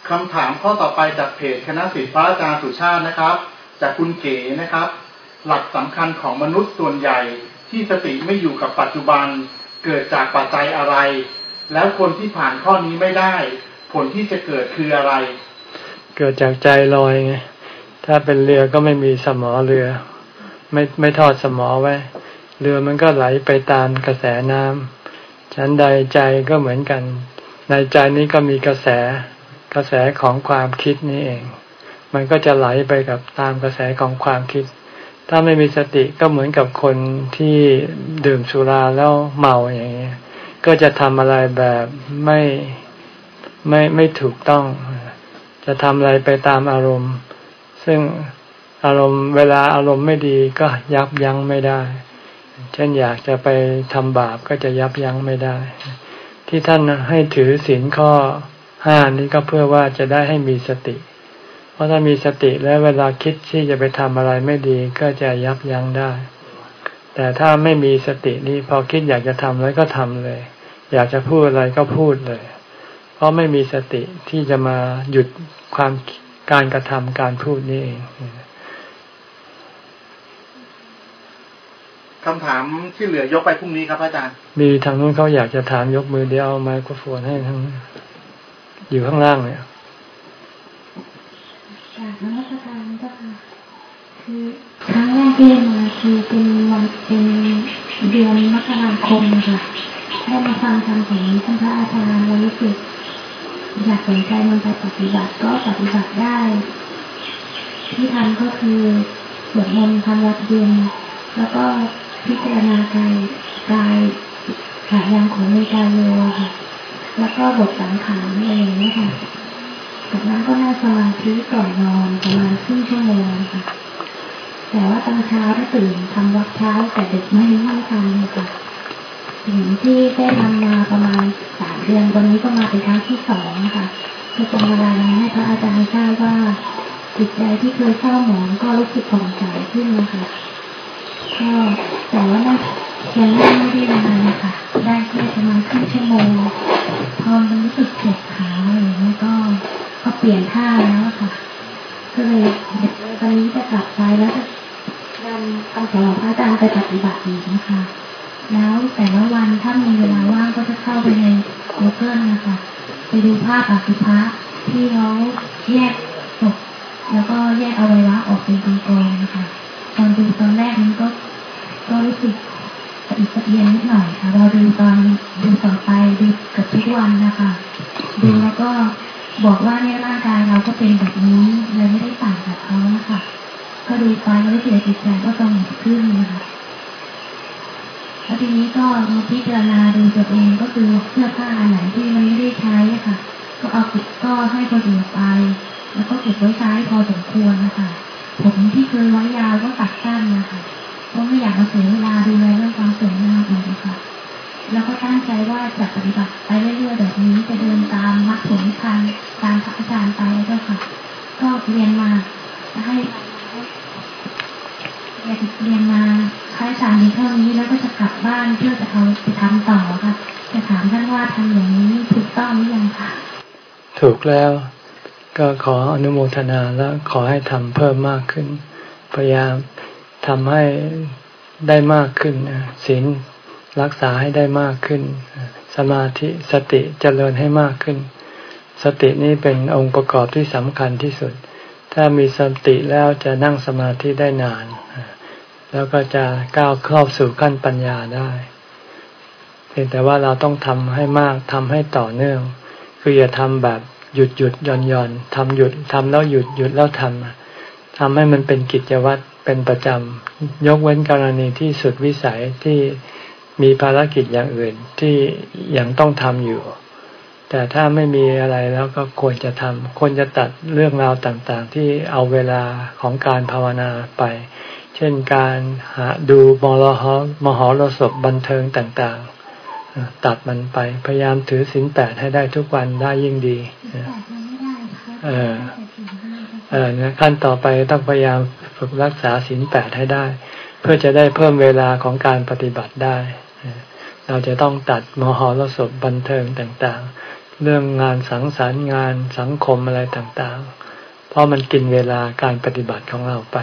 คำถามข้อต่อไปจากเพจคณะศิษย์พระอาจารย์สุชาตินะครับ จากคุณเก๋นะครับ หลักสำคัญของมนุษย์ส่วนใหญ่ที่สติไม่อยู่กับปัจจุบันเกิดจากปัจจัยอะไร แล้วคนที่ผ่านข้อนี้ไม่ได้ ผลที่จะเกิดคืออะไร เกิดจากใจลอยไงถ้าเป็นเรือก็ไม่มีสมอเรือ ไม่ไม่ทอดสมอไว้ เรือมันก็ไหลไปตามกระแสน้ำชั้นใดใจก็เหมือนกัน ในใจนี้ก็มีกระแสกระแสของความคิดนี่เอง มันก็จะไหลไปกับตามกระแสของความคิด ถ้าไม่มีสติก็เหมือนกับคนที่ดื่มสุราแล้วเมาอย่างนี้ก็จะทำอะไรแบบไม่ไม่ไม่ถูกต้อง จะทำอะไรไปตามอารมณ์ ซึ่งอารมณ์เวลาอารมณ์ไม่ดีก็ยับยั้งไม่ได้ เช่นอยากจะไปทำบาปก็จะยับยั้งไม่ได้ ที่ท่านให้ถือศีลข้อห้านี้ก็เพื่อว่าจะได้ให้มีสติ เพราะถ้ามีสติแล้วเวลาคิดที่จะไปทำอะไรไม่ดีก็จะยับยั้งได้ แต่ถ้าไม่มีสตินี้พอคิดอยากจะทำอะไรก็ทำเลย อยากจะพูดอะไรก็พูดเลย เพราะไม่มีสติที่จะมาหยุดความการกระทำการพูดนี่เอง คำถามที่เหลือยกไปพรุ่งนี้ครับอาจารย์ มีทางนู้นเขาอยากจะถามยกมือเดียวเอาไมโครโฟนให้ทั้งอยู่ข้างล่างเนี่ยจากนักการก็ค่ะคือครั้งแรกที่มาคือเป็นวันเป็นเดือนมกราคมค่ะได้มาฟังคำของท่านพระอาจารย์แล้วรู้สึกอยากสนใจมันไปปฏิบัติก็ปฏิบัติได้ ที่ทำก็คือสวดมนต์ทำวัดเย็นแล้วก็ พิจารณากายกายขายางของในกายโยค่ะ แล้วก็บทสังขารเองนี่ค่ะจากนั้นก็นั่งสมาธิก่อนนอนประมาณครึ่งชั่วโมงค่ะ แต่ว่าตอนเช้าถ้าตื่นทำวัดเช้าแต่เด็กไม่ไม่ทำเลยค่ะสิ่งที่ได้ทำมาประมาณสามเดือนวันนี้ก็มาเป็นครั้งที่สองค่ะคือตรงเวลานี้ให้พระอาจารย์ทราบว่าจิตใจที่เคยเศร้าหมองก็รู้สึกผ่องใสขึ้นนะคะ ก็แต่ว่ายังไม่ได้นานนะคะได้แค่ประมาณครึ่งชั่วโมงพอมันรู้สึกเจ็บขาอะไรอย่างนี้ก็ก็เปลี่ยนท่าแล้วค่ะ ก็เลยตอนนี้จะกลับไปแล้วจะนำคำสอนของพระอาจารย์ไปปฏิบัติอีกนะคะ แล้วแต่ละวันถ้ามีเวลาว่างก็จะเข้าไปใน Google นะคะ ไปดูภาพอสุภะที่เขาแยกศพแล้วก็แยกอวัยวะออกเป็นกองๆนะคะ ตอนดูตอนแรกนี้ก็ ก็รู้สึกสะอิดสะเอียนนิดหน่อยค่ะเราดูตอนดูต่อไปดูกับทุกวันนะคะดูแล้วก็บอกว่าเนี่ยร่างกายเราก็เป็นแบบนี้เลยไม่ได้ต่างจากเขานะคะก็ดูไปแล้วรู้สึกจิตใจก็สงบขึ้นนะคะแล้วทีนี้ก็มาพิจารณาดูตัวเองก็คือเสื้อผ้าอันไหนที่มันไม่ได้ใช้ค่ะ ก็เอาก็ให้คนอื่นไป แล้วก็เก็บไว้ใช้พอสมควรนะคะ ผมที่เคยไว้ยาวก็ตัดสั้นนะคะเพราะไม่อยากมาเสียเวลาดูแลเรื่องความสวยงามอีกนะคะแล้วก็ตั้งใจว่าจะปฏิบัติไปเรื่อยๆแบบนี้จะเดินตามมรรคผลพันตามพระอาจารย์ไปเจ้าค่ะ ก็เรียนมาให้เรียนมาค่ายสารนี้เท่านี้แล้วก็จะกลับบ้านเพื่อจะเอาไปทำต่อค่ะ จะถามท่านว่าทำอย่างนี้ถูกต้องหรือยังคะถูกแล้ว ก็ขออนุโมทนาแล้วขอให้ทำเพิ่มมากขึ้น พยายามทำให้ได้มากขึ้นศีลรักษาให้ได้มากขึ้น สมาธิสติเจริญให้มากขึ้น สตินี้เป็นองค์ประกอบที่สำคัญที่สุด ถ้ามีสติแล้วจะนั่งสมาธิได้นาน แล้วก็จะก้าวเข้าสู่ขั้นปัญญาได้เพียงแต่ว่าเราต้องทำให้มากทำให้ต่อเนื่อง คืออย่าทำแบบ หยุดหยุดย่อนย่อนทำหยุดทำแล้วหยุดหยุดแล้วทำทำให้มันเป็นกิจวัตรเป็นประจำยกเว้นกรณีที่สุดวิสัยที่มีภารกิจอย่างอื่นที่ยังต้องทำอยู่ แต่ถ้าไม่มีอะไรแล้วก็ควรจะทำควรจะตัดเรื่องราวต่างๆ ที่เอาเวลาของการภาวนาไป เช่นการหาดูมรหมหรสพบันเทิงต่างๆ ตัดมันไป พยายามถือศีลแปดให้ได้ทุกวันได้ยิ่งดีเออเออขั้นต่อไปต้องพยายามฝึกรักษาศีลแปดให้ได้ เพื่อจะได้เพิ่มเวลาของการปฏิบัติได้ เราจะต้องตัดมหรสพบันเทิงต่างๆ เรื่องงานสังสรรค์งานสังคมอะไรต่างๆ เพราะมันกินเวลาการปฏิบัติของเราไป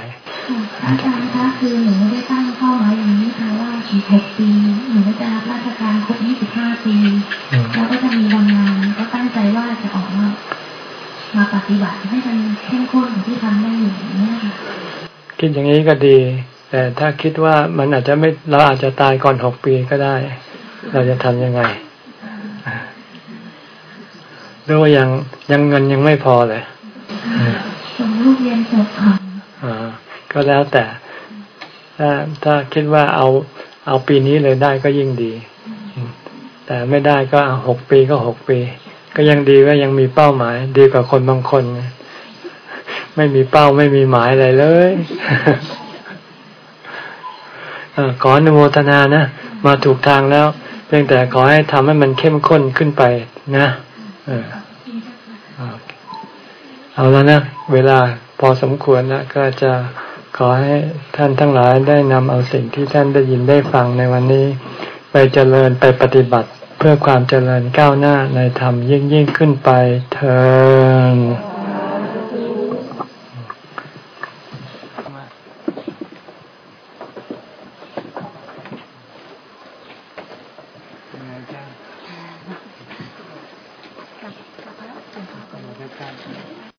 อาจารย์คะคือหนูไม่ได้ตั้งข้อหมายอย่างนี้ค่ะว่าอีกหกปีหนูจะรับราช แล้วก็จะมีบางงานก็ตั้งใจว่าจะออกมามาปฏิบัติให้มันเข้มข้นที่ทำได้อยู่นี่ค่ะคิดอย่างนี้ก็ดี แต่ถ้าคิดว่ามันอาจจะไม่เราอาจจะตายก่อนหกปีก็ได้ เราจะทำยังไงหรือว่ายังยังเงินยังไม่พอเลยส่งลูกเรียนจบค่ะอ่าก็แล้วแต่ ถ้าถ้าคิดว่าเอาเอาปีนี้เลยได้ก็ยิ่งดี แต่ไม่ได้ก็หกปีก็หกปี ก็ยังดีว่ายังมีเป้าหมาย ดีกว่าคนบางคน ไม่มีเป้าไม่มีหมายอะไรเลยขออนุโมทนานะ มาถูกทางแล้ว เพียงแต่ขอให้ทำให้มันเข้มข้นขึ้นไปนะเอาแล้วนะ เวลาพอสมควรแล้วก็จะขอให้ท่านทั้งหลายได้นำเอาสิ่งที่ท่านได้ยินได้ฟังในวันนี้ ไปเจริญไปปฏิบัติเพื่อความเจริญก้าวหน้าในธรรมยิ่งยิ่งขึ้นไปเถิด